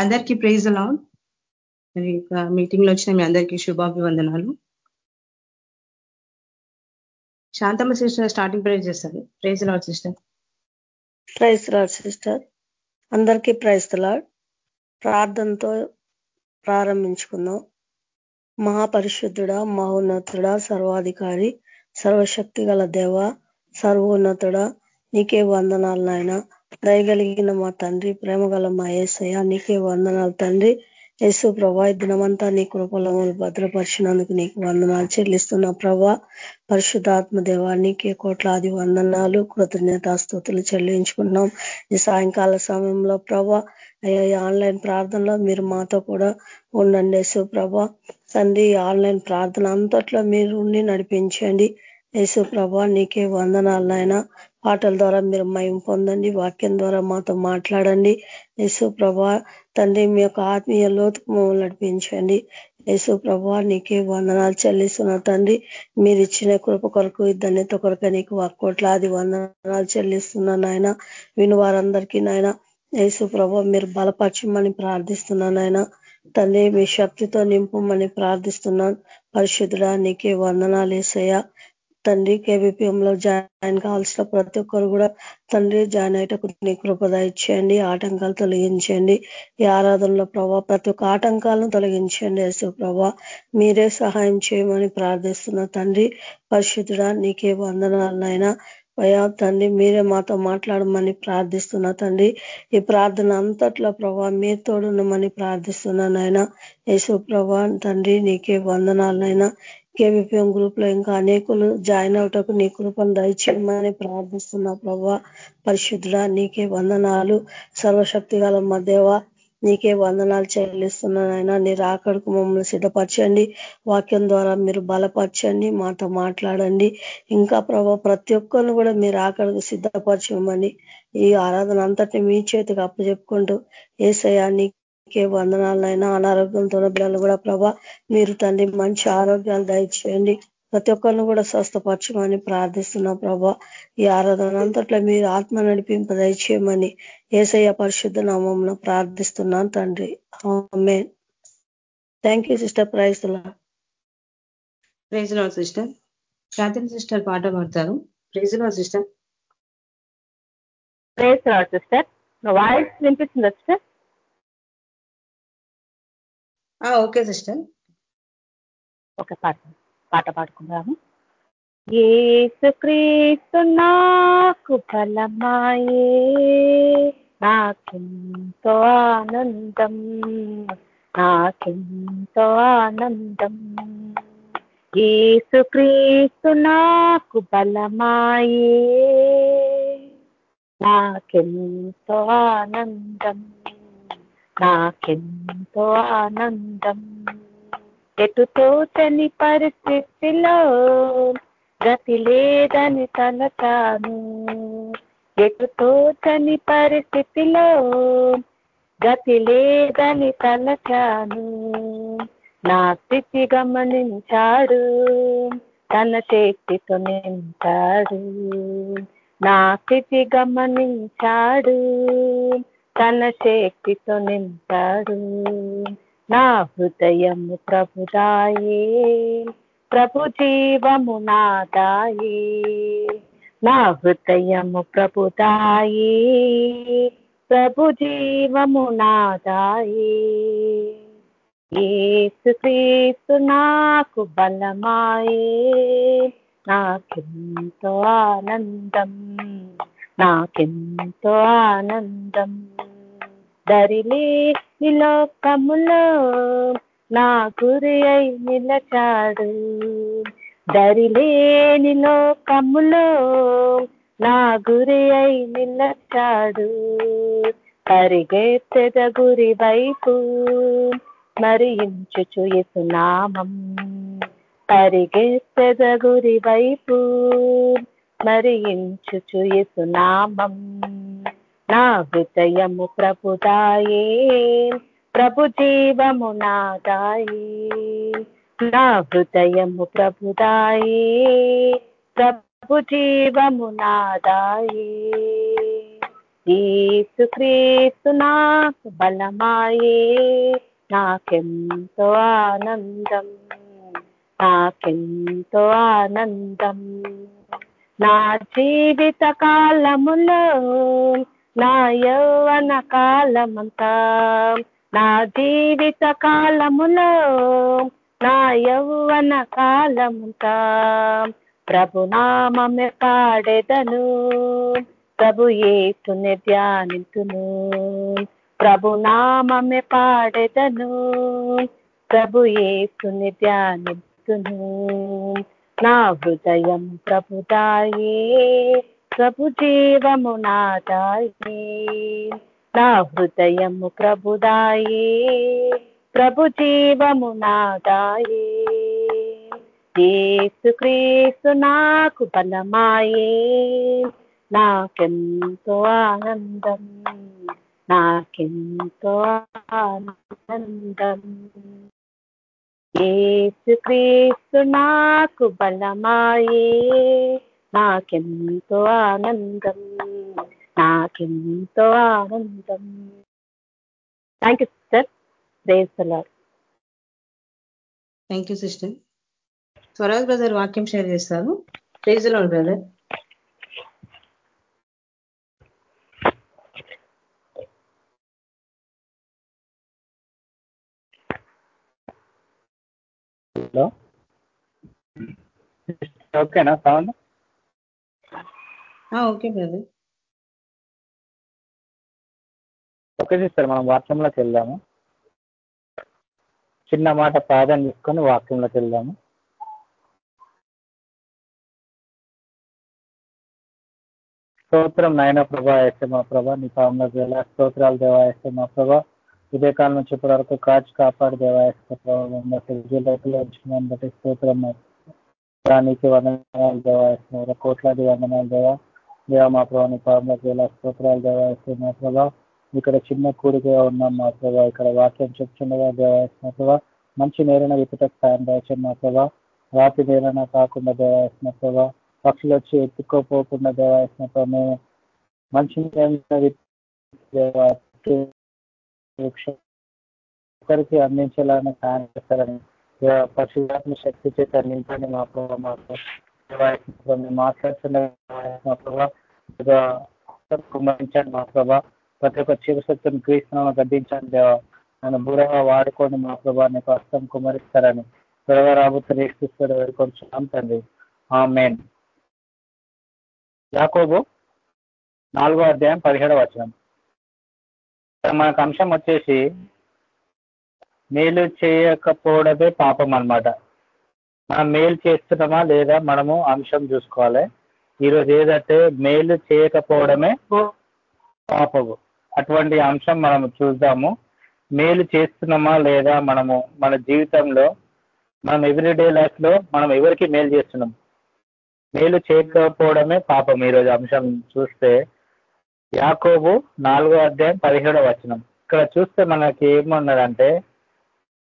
అందరికీ ప్రైజ్ అలా మరి మీటింగ్లో వచ్చిన మీ అందరికీ శుభాభివందనాలు. శాంతమ్మ సిస్టర్ స్టార్టింగ్ ప్రైజ్ చేస్తుంది. Praise Lord sister. Praise Lord sister. అందరికీ ప్రైజ్ లాడ్ ప్రార్థనతో ప్రారంభించుకుందాం. మహాపరిశుద్ధుడ మహోన్నతుడ సర్వాధికారి సర్వశక్తి గల దేవ సర్వోన్నతుడ నీకే వందనాలు నాయన. దయగలిగిన మా తండ్రి ప్రేమ గల మా ఏసయ నీకే వందనాలు తండ్రి. యేసు ప్రభా దినమంతా నీ కృపలో భద్రపరిచినందుకు నీకు వందనాలు చెల్లిస్తున్న ప్రభా. పరిశుద్ధాత్మ దేవా నీకే కోట్లాది వందనాలు కృతజ్ఞతాస్తుతులు చెల్లించుకున్నాం ఈ సాయంకాల సమయంలో ప్రభా అయ్యా ఆన్లైన్ ప్రార్థనలో మీరు మాతో కూడా ఉండండి యేసు ప్రభా. తండ్రి ఆన్లైన్ ప్రార్థన అంతట్లో మీరు ఉండి నడిపించండి. యేసు ప్రభా నీకే వందనాలు నాయన. పాటల ద్వారా మీరు మయం పొందండి వాక్యం ద్వారా మాతో మాట్లాడండి. యేసు ప్రభా తండ్రి మీ యొక్క ఆత్మీయ లోతుకు మమ్మల్ని నడిపించండి. యేసు ప్రభా నీకే వందనాలు చెల్లిస్తున్న తండ్రి. మీరు ఇచ్చిన కృప కొరకు ధన్యత కొరకు నీకు కోట్లాది వందనాలు చెల్లిస్తున్నా నాయన. విను వారందరికీ నాయన. యేసు ప్రభా మీరు బలపరచమని ప్రార్థిస్తున్నా నాయన. తండ్రి మీ శక్తితో నింపమని ప్రార్థిస్తున్నాను పరిశుద్ధుడా నీకే వందనాలు వేసయ్యా తండ్రి కేబీపీఎంలో జాయిన్ కావాల్సిన ప్రతి ఒక్కరు కూడా తండ్రి జాయిన్ అయ్యేటకు నీ కృపద ఇచ్చేయండి ఆటంకాలు తొలగించండి. ఈ ఆరాధనలో ప్రభా ప్రతి ఒక్క ఆటంకాలను తొలగించండి యేసు ప్రభా. మీరే సహాయం చేయమని ప్రార్థిస్తున్న తండ్రి పరిశుద్ధుడా నీకే వందనాలనైనా అయ్యా తండ్రి మీరే మాతో మాట్లాడమని ప్రార్థిస్తున్నా తండ్రి ఈ ప్రార్థన అంతట్లో ప్రభా మీ తోడున్నమని ప్రార్థిస్తున్నానైనా యేసు ప్రభా తండ్రి నీకే వందనాలనైనా కేవీపీఎం గ్రూప్లో ఇంకా అనేకులు జాయిన్ అవటకు నీ కృపను దయచేయమని ప్రార్థిస్తున్నా ప్రభా. పరిశుద్ధుడా నీకే వందనాలు. సర్వశక్తి గల మదేవ నీకే వందనాలు చెల్లిస్తున్నానైనా నీ రాకడకు మమ్మల్ని సిద్ధపరచండి. వాక్యం ద్వారా మీరు బలపరచండి. మాతో మాట్లాడండి. ఇంకా ప్రభా ప్రతి ఒక్కరిని కూడా మీరు ఆకడకు సిద్ధపరచమని ఈ ఆరాధన అంతటి మీ చేతికి అప్పచెప్పుకుంటూ నీ కే వందనాలైనా అనారోగ్యంతో బిడ్డలు కూడా ప్రభా మీరు తండ్రి మంచి ఆరోగ్యాలు దయచేయండి. ప్రతి ఒక్కరిని కూడా స్వస్థపరచమని ప్రార్థిస్తున్నా ప్రభా. ఈ ఆరాధన అంతట్లో మీరు ఆత్మ నడిపింప దయచేయమని ఏసయ్య పరిశుద్ధ నామంలో ప్రార్థిస్తున్నాను తండ్రి. Thank you sister praise praise sister Shanthini sister పాట పాడతారు. Praise sister praise sister voice వినిపిస్తుందా సిస్టర్ ఓకే సిస్టర్. ఒక పాట పాట పాడుకుందాము. ఏసుక్రీస్తు నాకు ఫలమాయే నాకెంతో ఆనందం నాకెంతో ఆనందం. ఏసుక్రీస్తు నాకు బలమాయే నాకెంతో ఆనందం. నాకెంతో ఆనందం. ఎటు తోచని పరిస్థితిలో గతి లేదని తలచాను ఎటు తోచని పరిస్థితిలో గతి లేదని తలచాను నా స్థితి గమనించాడు తన చేతితో నింపాడు. నా స్థితి గమనించాడు తన శక్తితో నింపాడు. నా హృదయము ప్రభుదాయే ప్రభు జీవము నాదాయే నా హృదయము ప్రభుదాయే ప్రభు జీవము నాదాయే ఏసుక్రీస్తు నాకు బలమాయే నాకెంతో ఆనందం. నాకెంతో ఆనందం. దరిలే నిలోకములో నా గురి అయి నిలచాడు. దరిలేని లోకములో నా గురి అయి నిలచాడు. పరిగెత్తెద గురి వైపు స్మరించుచు నామం. పరిగెత్తెద గురి వైపు స్మరించుచు యేసునామం నా హృదయము ప్రభుదాయే ప్రభు జీవము నాదాయే. నా హృదయము ప్రభుదాయే ప్రభు జీవము నాదాయే. ఏసు క్రీస్తు నాకు బలమాయే నాకెంతో ఆనందం నాకెంతో ఆనందం. నా జీవిత కాలములో నా యౌవన కాలమంతా. నా జీవిత కాలములో నా యౌవన కాలమంతా. ప్రభునామమే పాడెదను ప్రభు ఏసుని ధ్యానింతును. ప్రభునామమే పాడెదను ప్రభు ఏసుని ధ్యానితును. నా హృదయం ప్రభుదాయే ప్రభు జీవము నాదాయే నా హృదయము ప్రభుదాయే ప్రభు జీవము నాదాయే యేసు క్రీస్తు నాకు బలమాయే నాకెంతో ఆనందం నాకెంతో ఆనందం. ఏసు క్రీస్తు నాకు బలమాయే. నాకెంతో ఆనందం. నాకెంతో ఆనందం. Thank you sister praise thank you sister Swaraj brother వాక్యం షేర్ చేస్తారు ప్రేజ్ బ్రదర్ హలో. ఓకేనా sound? Okay brother. Okay sister మనం వాక్యంలోకి వెళ్దాము. చిన్న మాట ప్రార్థన తీసుకొని వాక్యంలోకి వెళ్దాము. స్తోత్రం నాయన ప్రభా మా ప్రభా నీ పాముల వేళ స్తోత్రాలు దేవా మా ప్రభా. ఇదే కాలం నుంచి ఇప్పటి వరకు కాచి కాపాడు దేవా ఉంచుకున్నాను బట్టి స్తోత్రం. దానికి వందనాలు దేవా కోట్లాది వందనాలు దేవా. దేవా మా ప్రభా నీ పాముల వేళ స్తోత్రాలు దేవా మా ఇక్కడ చిన్న కూడిగా ఉన్నాం మా ప్రభావ ఇక్కడ వాక్యం చెప్తుండగా దేవా ప్రభావ మంచి నేరైన విపటకు సాయం దాచాను మా ప్రభావ రాతి నేరైనా కాకుండా దేవాసిన ప్రభావ పక్షులు వచ్చి ఎత్తుకోపోకుండా దేవాసిన ప్రభా. మేము మంచి ఒకరికి అందించాలని సాయం చేస్తారని పరిశుభాత్మ శక్తి చేత నింపండి మా ప్రభావ మాకు మేము మాట్లాడుతున్న ప్రభావ కుమరించండి మా ప్రభా. ప్రతి ఒక్క చిరుసత్తుని క్రీస్తులను గద్దించండి దేవా. నన్ను బూరగా వాడుకోండి మా ప్రభా నీకు హస్తం కుమరిస్తారని త్వరగా రాబోతున్న ఏసుస్తారు వేడుకొంచున్నాం తండ్రి. ఆ మెయిన్ యాకోబు నాలుగో అధ్యాయం పదిహేడవ వచనం. మనకు అంశం వచ్చేసి మేలు చేయకపోవడమే పాపం అనమాట మనం మేలు చేస్తున్నామా లేదా మనము అంశం చూసుకోవాలి. ఈరోజు ఏదంటే మేలు చేయకపోవడమే పాపము. అటువంటి అంశం మనం చూద్దాము. మేలు చేస్తున్నామా లేదా మనము మన జీవితంలో మనం ఎవ్రీడే లైఫ్లో మనం ఎవరికి మేలు చేస్తున్నాం? మేలు చేయకపోవడమే పాపం ఈరోజు అంశం చూస్తే యాకోబు నాలుగో అధ్యాయం పదిహేడో వచనం. ఇక్కడ చూస్తే మనకి ఏమన్నదంటే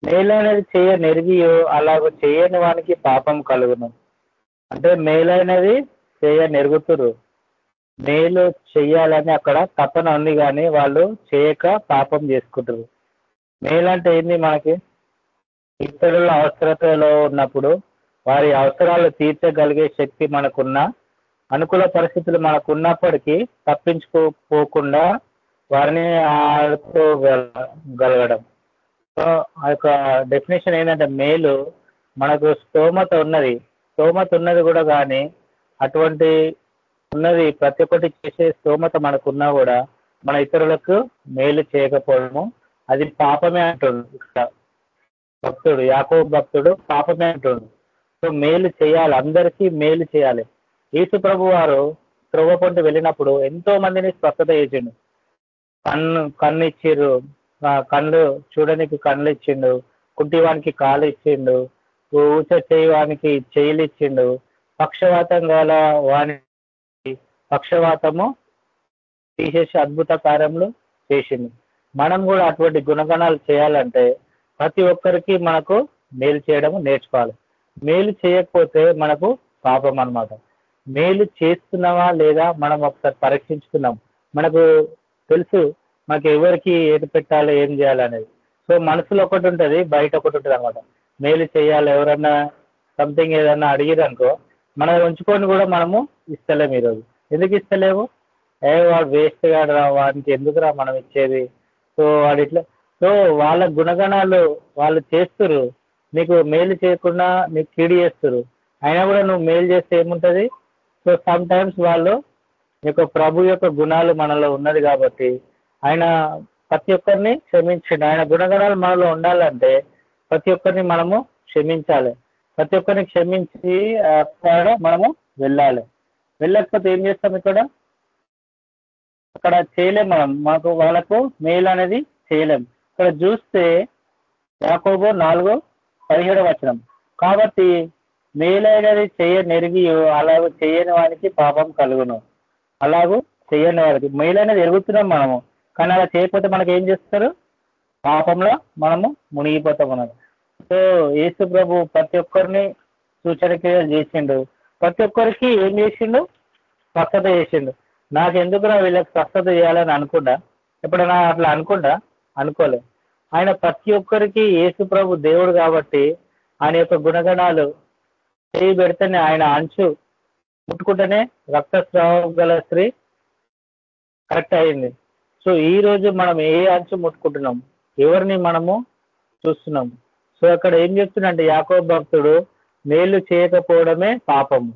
మేలైనది చేయ నెరిగియో అలాగ చేయని వానికి పాపం కలుగును. అంటే మేలైనది చేయ నెరుగుతురు. మేలు చెయ్యాలని అక్కడ తపన ఉంది కానీ వాళ్ళు చేయక పాపం చేసుకుంటారు. మేలు అంటే ఏంది మనకి? ఇతరుల అవసరతలో ఉన్నప్పుడు వారి అవసరాలు తీర్చగలిగే శక్తి మనకున్న అనుకూల పరిస్థితులు మనకు ఉన్నప్పటికీ తప్పించుకోపోకుండా వారిని ఆడుకోగలగడం సో ఆ యొక్క డెఫినేషన్ ఏంటంటే మేలు. మనకు స్తోమత ఉన్నది. స్తోమత ఉన్నది కూడా కానీ అటువంటి ఉన్నది ప్రతి ఒక్కటి చేసే స్తోమత మనకున్నా కూడా మన ఇతరులకు మేలు చేయకపోవడము. అది పాపమే అంటుండు ఇక్కడ. భక్తుడు యాకో భక్తుడు పాపమే అంటుండు. సో మేలు చేయాలి. అందరికీ మేలు చేయాలి. యేసు ప్రభు వారు త్రొవ్వ పొంటి వెళ్ళినప్పుడు ఎంతో మందిని స్వస్థత చేసిండు. కన్ను కన్ను ఇచ్చిర్రు కళ్ళు చూడడానికి కళ్ళు ఇచ్చిండు కుంటివానికి కాలు ఇచ్చిండు ఊచ చేయవానికి చేయిలు ఇచ్చిండు పక్షవాతం గల వాని పక్షవాతము తీసేసి అద్భుత కార్యములు చేసింది మనం కూడా అటువంటి గుణగణాలు చేయాలంటే ప్రతి ఒక్కరికి మనకు మేలు చేయడం నేర్చుకోవాలి. మేలు చేయకపోతే మనకు పాపం అనమాట మేలు చేస్తున్నావా లేదా మనం ఒకసారి పరీక్షించుకున్నాం మనకు తెలుసు మనకు ఎవరికి ఏది పెట్టాలి ఏం చేయాలనేది సో మనసులో ఒకటి ఉంటుంది బయట ఒకటి ఉంటుంది అనమాట మేలు చేయాలి ఎవరన్నా సంథింగ్ ఏదన్నా అడిగిరనుకో మనం ఉంచుకొని కూడా మనము ఇస్తలేము ఈరోజు. ఎందుకు ఇస్తలేము? ఏ వాడు వేస్ట్ కాడు రా వాడికి ఎందుకురా మనం ఇచ్చేది? సో వాడు ఇట్లా సో వాళ్ళ గుణగణాలు వాళ్ళు చేస్తురు నీకు మేలు చేయకుండా నీకు కీడు చేస్తురు అయినా కూడా నువ్వు మేలు చేస్తే ఏముంటుంది? సో సమ్ టైమ్స్ వాళ్ళు యొక్క ప్రభు యొక్క గుణాలు మనలో ఉన్నది కాబట్టి ఆయన ప్రతి ఒక్కరిని క్షమించండి. ఆయన గుణగణాలు మనలో ఉండాలంటే ప్రతి ఒక్కరిని మనము క్షమించాలి. ప్రతి ఒక్కరిని క్షమించి అక్కడ మనము వెళ్ళాలి. వెళ్ళకపోతే ఏం చేస్తాం ఇక్కడ? అక్కడ చేయలేం మనం. మనకు వాళ్ళకు మేలు అనేది చేయలేం. ఇక్కడ చూస్తే యాకోబో నాలుగు పదిహేడు వచనం. కాబట్టి మేలైనది చేయ నెరిగి అలాగూ చేయని వానికి పాపం కలుగును. అలాగూ చేయని వారికి మేలైనది ఎరుగుతున్నాం మనము. కానీ అలా చేయకపోతే మనకి ఏం చేస్తారు? పాపంలో మనము మునిగిపోతాం అన్నది సో యేసు ప్రభు ప్రతి ఒక్కరిని సూచన క్రియలు చేసిండు. ప్రతి ఒక్కరికి ఏం చేసిండు? స్వస్థత చేసిండు. నాకు ఎందుకురా వీళ్ళకి స్వస్థత చేయాలని అనుకుండా ఎప్పుడైనా అట్లా అనుకుంటా అనుకోలే. ఆయన ప్రతి ఒక్కరికి యేసు ప్రభు దేవుడు కాబట్టి ఆయన యొక్క గుణగణాలు చేయి పెడితేనే ఆయన అంచు ముట్టుకుంటేనే రక్తస్రావం గల స్త్రీ కరెక్ట్ అయింది. సో ఈ రోజు మనం ఏ అంచు ముట్టుకుంటున్నాం ఎవరిని మనము చూస్తున్నాం సో అక్కడ ఏం చెప్తుందంటే యాకో భక్తుడు మేలు చేయకపోవడమే పాపము.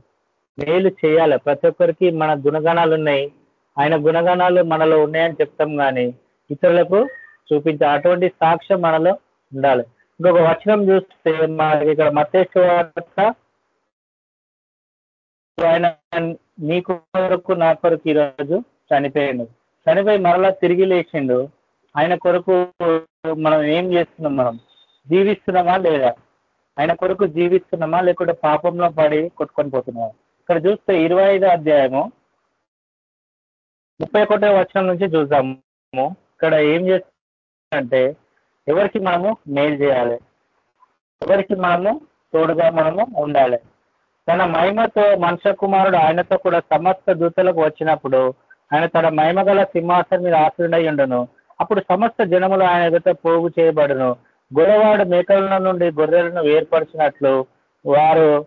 మేలు చేయాలి. ప్రతి ఒక్కరికి మన గుణగణాలు ఉన్నాయి. ఆయన గుణగణాలు మనలో ఉన్నాయని చెప్తాం కానీ ఇతరులకు చూపించే అటువంటి సాక్ష్యం మనలో ఉండాలి. ఇంకొక వచనం చూస్తే మనకి ఇక్కడ మతేశ్వర ఆయన నీ కొరకు నా కొరకు ఈరోజు చనిపోయాడు. చనిపోయి మరలా తిరిగి లేచిండు. ఆయన కొరకు మనం ఏం చేస్తున్నాం మనం? జీవిస్తున్నామా లేదా? ఆయన కొరకు జీవిస్తున్నామా? లేకుంటే పాపంలో పడి కొట్టుకొని పోతున్నామా? ఇక్కడ చూస్తే ఇరవై అధ్యాయము ముప్పై ఒకటో వచనం నుంచి చూద్దాము. ఇక్కడ ఏం చేస్తుందంటే ఎవరికి మనము మేలు చేయాలి? ఎవరికి మనము తోడుగా మనము ఉండాలి? తన మహిమతో మనుష్య కుమారుడు ఆయనతో కూడా సమస్త దూతలకు వచ్చినప్పుడు ఆయన తన మహిమ గల సింహాసనం మీద ఆశ్రయుడై ఉండను. అప్పుడు సమస్త జనములు ఆయన ఎదుట పోగు చేయబడును. గొడవాడు మేకల నుండి గొర్రెలను వేర్పరిచినట్లు వారు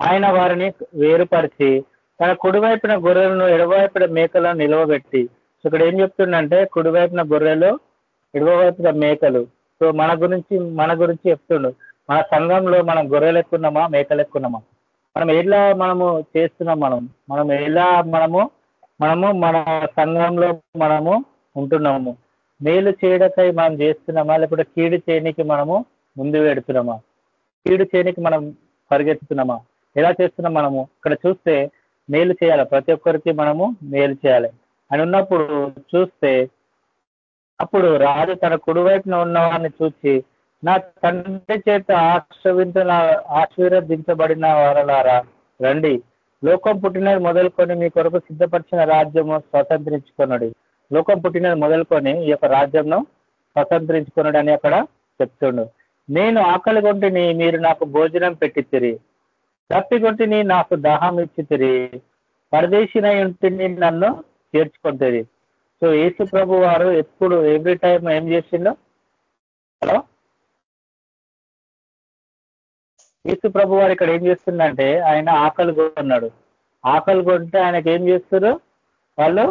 ఆయన వారిని వేరుపరిచి తన కుడివైపున గొర్రెలను ఎడవైపున మేకలను నిలవబెట్టి. సో ఇక్కడ ఏం చెప్తుండంటే కుడివైపున గొర్రెలు ఎడవైపున మేకలు. సో మన గురించి మన గురించి చెప్తుండు. మన సంఘంలో మనం గొర్రెలు ఎక్కున్నామా మేకలు ఎక్కున్నామా మనం ఎలా మనము చేస్తున్నాం మనం? మనం ఎలా మనము మనము మన సంఘంలో మనము ఉంటున్నాము? మేలు చేయడకై మనం చేస్తున్నామా? లేకపోతే కీడు చేయనికి మనము ముందు పెడుతున్నామా? కీడు చేయనికి మనం పరిగెత్తుతున్నామా? ఎలా చేస్తున్నాం మనము? ఇక్కడ చూస్తే మేలు చేయాలి. ప్రతి ఒక్కరికి మనము మేలు చేయాలి. అని ఉన్నప్పుడు చూస్తే అప్పుడు రాజు తన కుడివైపున ఉన్నవాడిని చూసి నా తండ్రి చేత ఆశ్రవించిన ఆశీర్వదించబడిన వారలారా రండి. లోకం పుట్టినది మొదలుకొని మీ కొరకు సిద్ధపరిచిన రాజ్యము స్వతంత్రించుకున్నాడు లోకం పుట్టినది మొదలుకొని ఈ యొక్క రాజ్యంను స్వతంత్రించుకున్నాడు అని అక్కడ చెప్తుండు. నేను ఆకలి కొంటిని మీరు నాకు భోజనం పెట్టితిరి. తప్పికొంటిని నాకు దాహం ఇచ్చితిరి. పరదేశిన ఉంటిని నన్ను చేర్చుకుంటుంది సో యేసు ప్రభు వారు ఎప్పుడు ఎవ్రీ టైం ఏం చేసిండో? హలో? యేసు ప్రభు వారు ఇక్కడ ఏం చేస్తుందంటే ఆయన ఆకలి కొన్నాడు. ఆకలి కొంటే ఆయనకి ఏం చేస్తారు? వాళ్ళు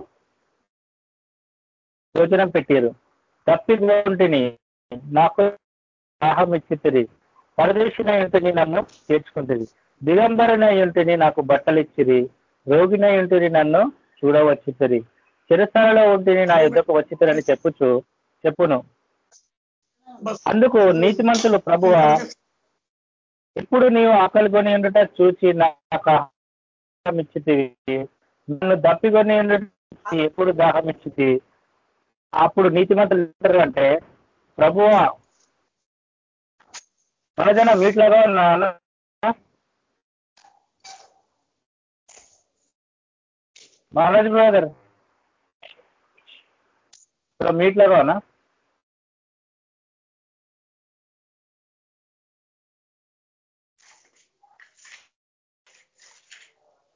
భోజనం పెట్టారు. తప్పికొంటిని నాకు దాహం ఇచ్చితిరి. పరదేశిన ఇంటిని నన్ను చేర్చుకుంటుంది దిగంబరన ఇంటిని నాకు బట్టలు ఇచ్చిరి. రోగిన ఇంటిని నన్ను చూడవచ్చుతుంది చిరస్థాలలో ఉంటిని నా యుద్ధకు వచ్చితరని చెప్పుచు చెప్పును. అందుకు నీతిమంతులు ప్రభువ ఎప్పుడు నీవు ఆకలి కొని ఉండట చూచి నాకు ఆహారం ఇచ్చితివి నన్ను దప్పికొని ఉండట ఎప్పుడు దాహం ఇచ్చితి. అప్పుడు నీతిమంతులు అంటే ప్రభువా మనజన వీటిలో ఉన్నాను. మహారాజ్ బ్రదర్ మీట్లోనా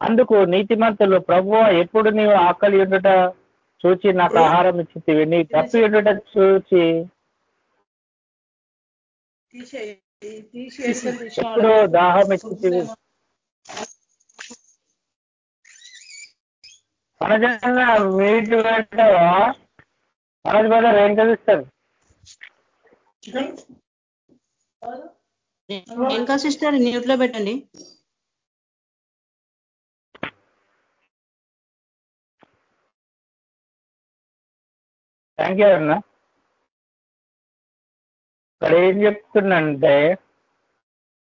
అందుకు నీతిమంతులు ప్రభువ ఎప్పుడు నీవు ఆకలి ఉండుట చూచి నాకు ఆహారం ఇచ్చితివి. నీ తప్పి ఉండుట చూచి ఎప్పుడు దాహం ఇచ్చితివి. మనజన మీట్ పెట్టవా మనజ్ బ్రదర్ ఏం చదివిస్తారు ఇంకా సిస్టర్ న్యూట్లో పెట్టండి థ్యాంక్ యూ అన్న ఇక్కడ ఏం చెప్తుందంటే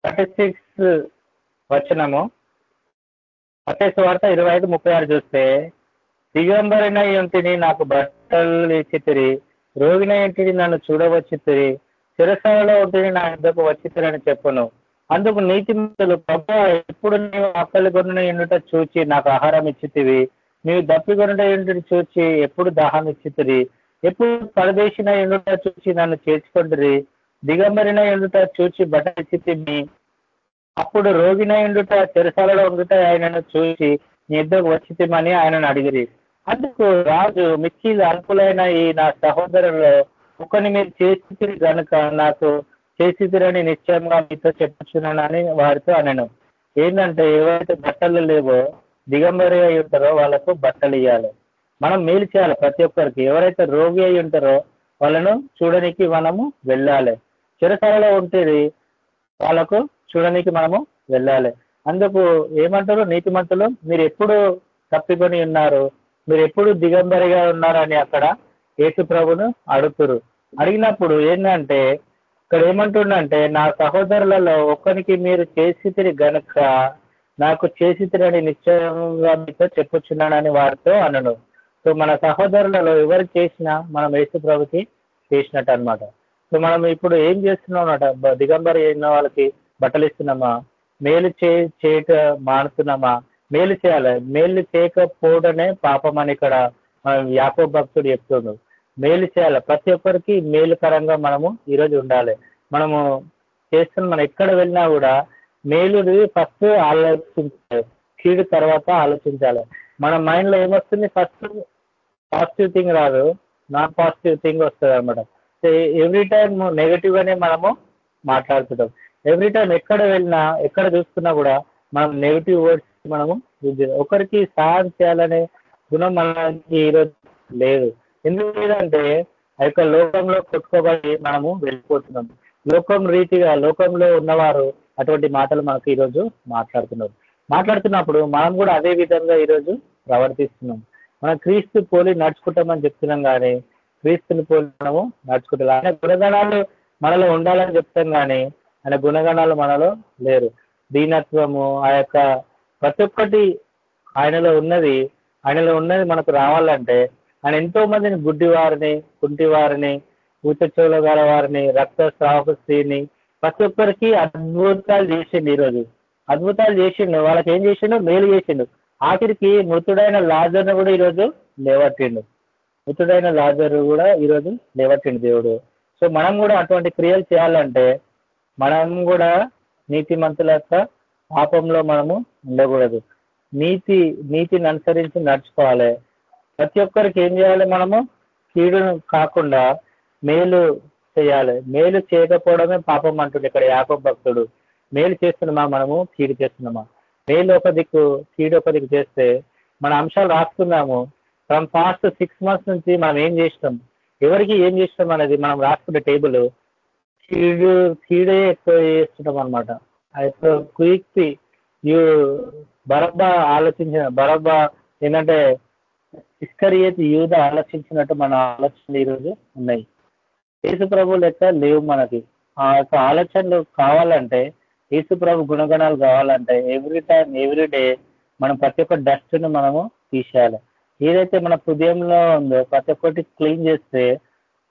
థర్టీ సిక్స్ వచనము. అతే వార్త ఇరవై ఐదు ముప్పై ఆరు చూస్తే దిగంబరిన ఇంటిని నాకు బట్టలు ఇచ్చితిరి రోగిన ఇంటిని నన్ను చూడవచ్చితిరి చిరసాలలో ఉంటిని నా ఇద్దరు వచ్చితిరని చెప్పను. అందుకు నీతిమంతులు ప్రభా ఎప్పుడు నీవు ఆకలి కొనున ఎండుట చూచి నాకు ఆహారం ఇచ్చితివి? నీవు దప్పికొనుట ఎండుట చూచి ఎప్పుడు దాహం ఇచ్చితిరి? ఎప్పుడు పరదేశిన ఎండుట చూచి నన్ను చేర్చుకుంటురి దిగంబరిన ఎండుట చూచి బట్ట ఇచ్చితివి అప్పుడు రోగిన ఎండుట చెరసాలలో ఉండుట ఆయనను చూసి నీ ఇద్దరు వచ్చితమని ఆయనను అడిగిరి. అందుకు రాజు మిక్కిలి అల్పులైన ఈ నా సహోదరులో ఒకని మీరు చేసి కనుక నాకు చేసిరని నిశ్చయంగా మీతో చెప్పుచున్నానని వారితో అనను. ఏంటంటే ఏవైతే బట్టలు లేవో దిగంబరి అయి ఉంటారో వాళ్ళకు బట్టలు ఇవ్వాలి మనం మేలు చేయాలి. ప్రతి ఒక్కరికి. ఎవరైతే రోగి అయి ఉంటారో వాళ్ళను చూడడానికి మనము వెళ్ళాలి. చిరసాలలో ఉంటేది వాళ్ళకు చూడడానికి మనము వెళ్ళాలి. అందుకు ఏమంటారు? నీతిమంతులు మీరు ఎప్పుడు తప్పికొని ఉన్నారు? మీరు ఎప్పుడు దిగంబరిగా ఉన్నారని అక్కడ యేసు ప్రభును అడుగుతురు. అడిగినప్పుడు ఏంటంటే ఇక్కడ ఏమంటుండంటే నా సహోదరులలో ఒకరికి మీరు చేసి గనుక నాకు చేసి తిరని నిశ్చయంగా మీతో చెప్పుచున్నానని వారితో అనను. సో మన సహోదరులలో ఎవరు చేసినా మనం యేసు ప్రభుకి చేసినట్టు అనమాట సో మనం ఇప్పుడు ఏం చేస్తున్నాం అనమాట దిగంబరి అయిన వాళ్ళకి బట్టలు ఇస్తున్నామా? మేలు చే చేయక మానుతున్నామా? మేలు చేయాలి? మేలు చేయకపోవడమే పాపం అని ఇక్కడ యాకో భక్తుడు చెప్తుండు. మేలు చేయాలి? ప్రతి ఒక్కరికి మేలుకరంగా మనము ఈరోజు ఉండాలి. మనము చేస్తున్న మనం ఎక్కడ వెళ్ళినా కూడా మేలుది ఫస్ట్ ఆలోచించాలి. కీడు తర్వాత ఆలోచించాలి. మన మైండ్లో ఏమొస్తుంది? ఫస్ట్ పాజిటివ్ థింగ్ రాదు. నాన్ పాజిటివ్ థింగ్ వస్తుంది అనమాట ఎవ్రీ టైం నెగిటివ్ గానే మనము మాట్లాడుతుంటాం. ఎవ్రీ టైం ఎక్కడ వెళ్ళినా ఎక్కడ చూసుకున్నా కూడా మనం నెగిటివ్ వర్డ్స్ మనము యూజ్ చేయాలి ఒకరికి సహాయం చేయాలనే గుణం మనకి ఈరోజు లేదు. ఎందుకు లేదంటే ఆ యొక్క లోకంలో కొట్టుకోబడి మనము వెళ్ళిపోతున్నాం. లోకం రీతిగా లోకంలో ఉన్నవారు అటువంటి మాటలు మనకు ఈరోజు మాట్లాడుతున్నారు. మాట్లాడుతున్నప్పుడు మనం కూడా అదే విధంగా ఈరోజు ప్రవర్తిస్తున్నాం. మనం క్రీస్తు పోలి నడుచుకుంటామని చెప్తున్నాం కానీ క్రీస్తుని పోలి మనము నడుచుకుంటాం ఆయన గుణగణాలు మనలో ఉండాలని చెప్తాం కానీ ఆయన గుణగణాలు మనలో లేరు. దీనత్వము ఆ యొక్క ప్రతి ఒక్కటి ఆయనలో ఉన్నది ఆయనలో ఉన్నది మనకు రావాలంటే ఆయన ఎంతో మందిని గుడ్డి వారిని కుంటి వారిని ఊచచోల గల వారిని రక్తస్రావక స్త్రీని ప్రతి ఒక్కరికి అద్భుతాలు చేసిండు ఈరోజు. అద్భుతాలు చేసిండు. వాళ్ళకి ఏం చేసిండు? మేలు చేసిండు. ఆఖరికి మృతుడైన లాజర్ను కూడా ఈరోజు లేవట్టిండు. మృతుడైన లాజరు కూడా ఈరోజు లేవట్టిండు దేవుడు. సో మనం కూడా అటువంటి క్రియలు చేయాలంటే మనం కూడా నీతిమంతుల యొక్క పాపంలో మనము ఉండకూడదు. నీతి నీతిని అనుసరించి నడుచుకోవాలి. ప్రతి ఒక్కరికి ఏం చేయాలి మనము? కీడును కాకుండా మేలు చేయాలి. మేలు చేయకపోవడమే పాపం అంటుండే ఇక్కడ యాకో భక్తుడు. మేలు చేస్తున్నామా మనము? కీడు చేస్తున్నామా? మేలు ఒక దిక్కు కీడు ఒక దిక్కు చేస్తే మన అంశాలు రాసుకున్నాము ఫ్రమ్ పాస్ట్ సిక్స్ మంత్స్ నుంచి మనం ఏం చేసినాం? ఎవరికి ఏం చేసినాం అనేది మనం రాసుకునే టేబుల్ కీడు కీడే ఎక్కువ చేస్తున్నాం అనమాట అయితే క్విక్ యూ బరబ్బా ఆలోచించిన బరబ్బా ఏంటంటే ఇస్కరియేతి యూద ఆలోచించినట్టు మన ఆలోచనలు ఈరోజు ఉన్నాయి. యేసు ప్రభు లెక్క లేవు మనకి. ఆ యొక్క ఆలోచనలు కావాలంటే యేసు ప్రభు గుణగణాలు కావాలంటే ఎవ్రీ టైం ఎవ్రీ డే మనం ప్రతి ఒక్క డస్ట్ని మనము తీసేయాలి. ఏదైతే మన హృదయంలో ఉందో ప్రతి ఒక్కటి క్లీన్ చేస్తే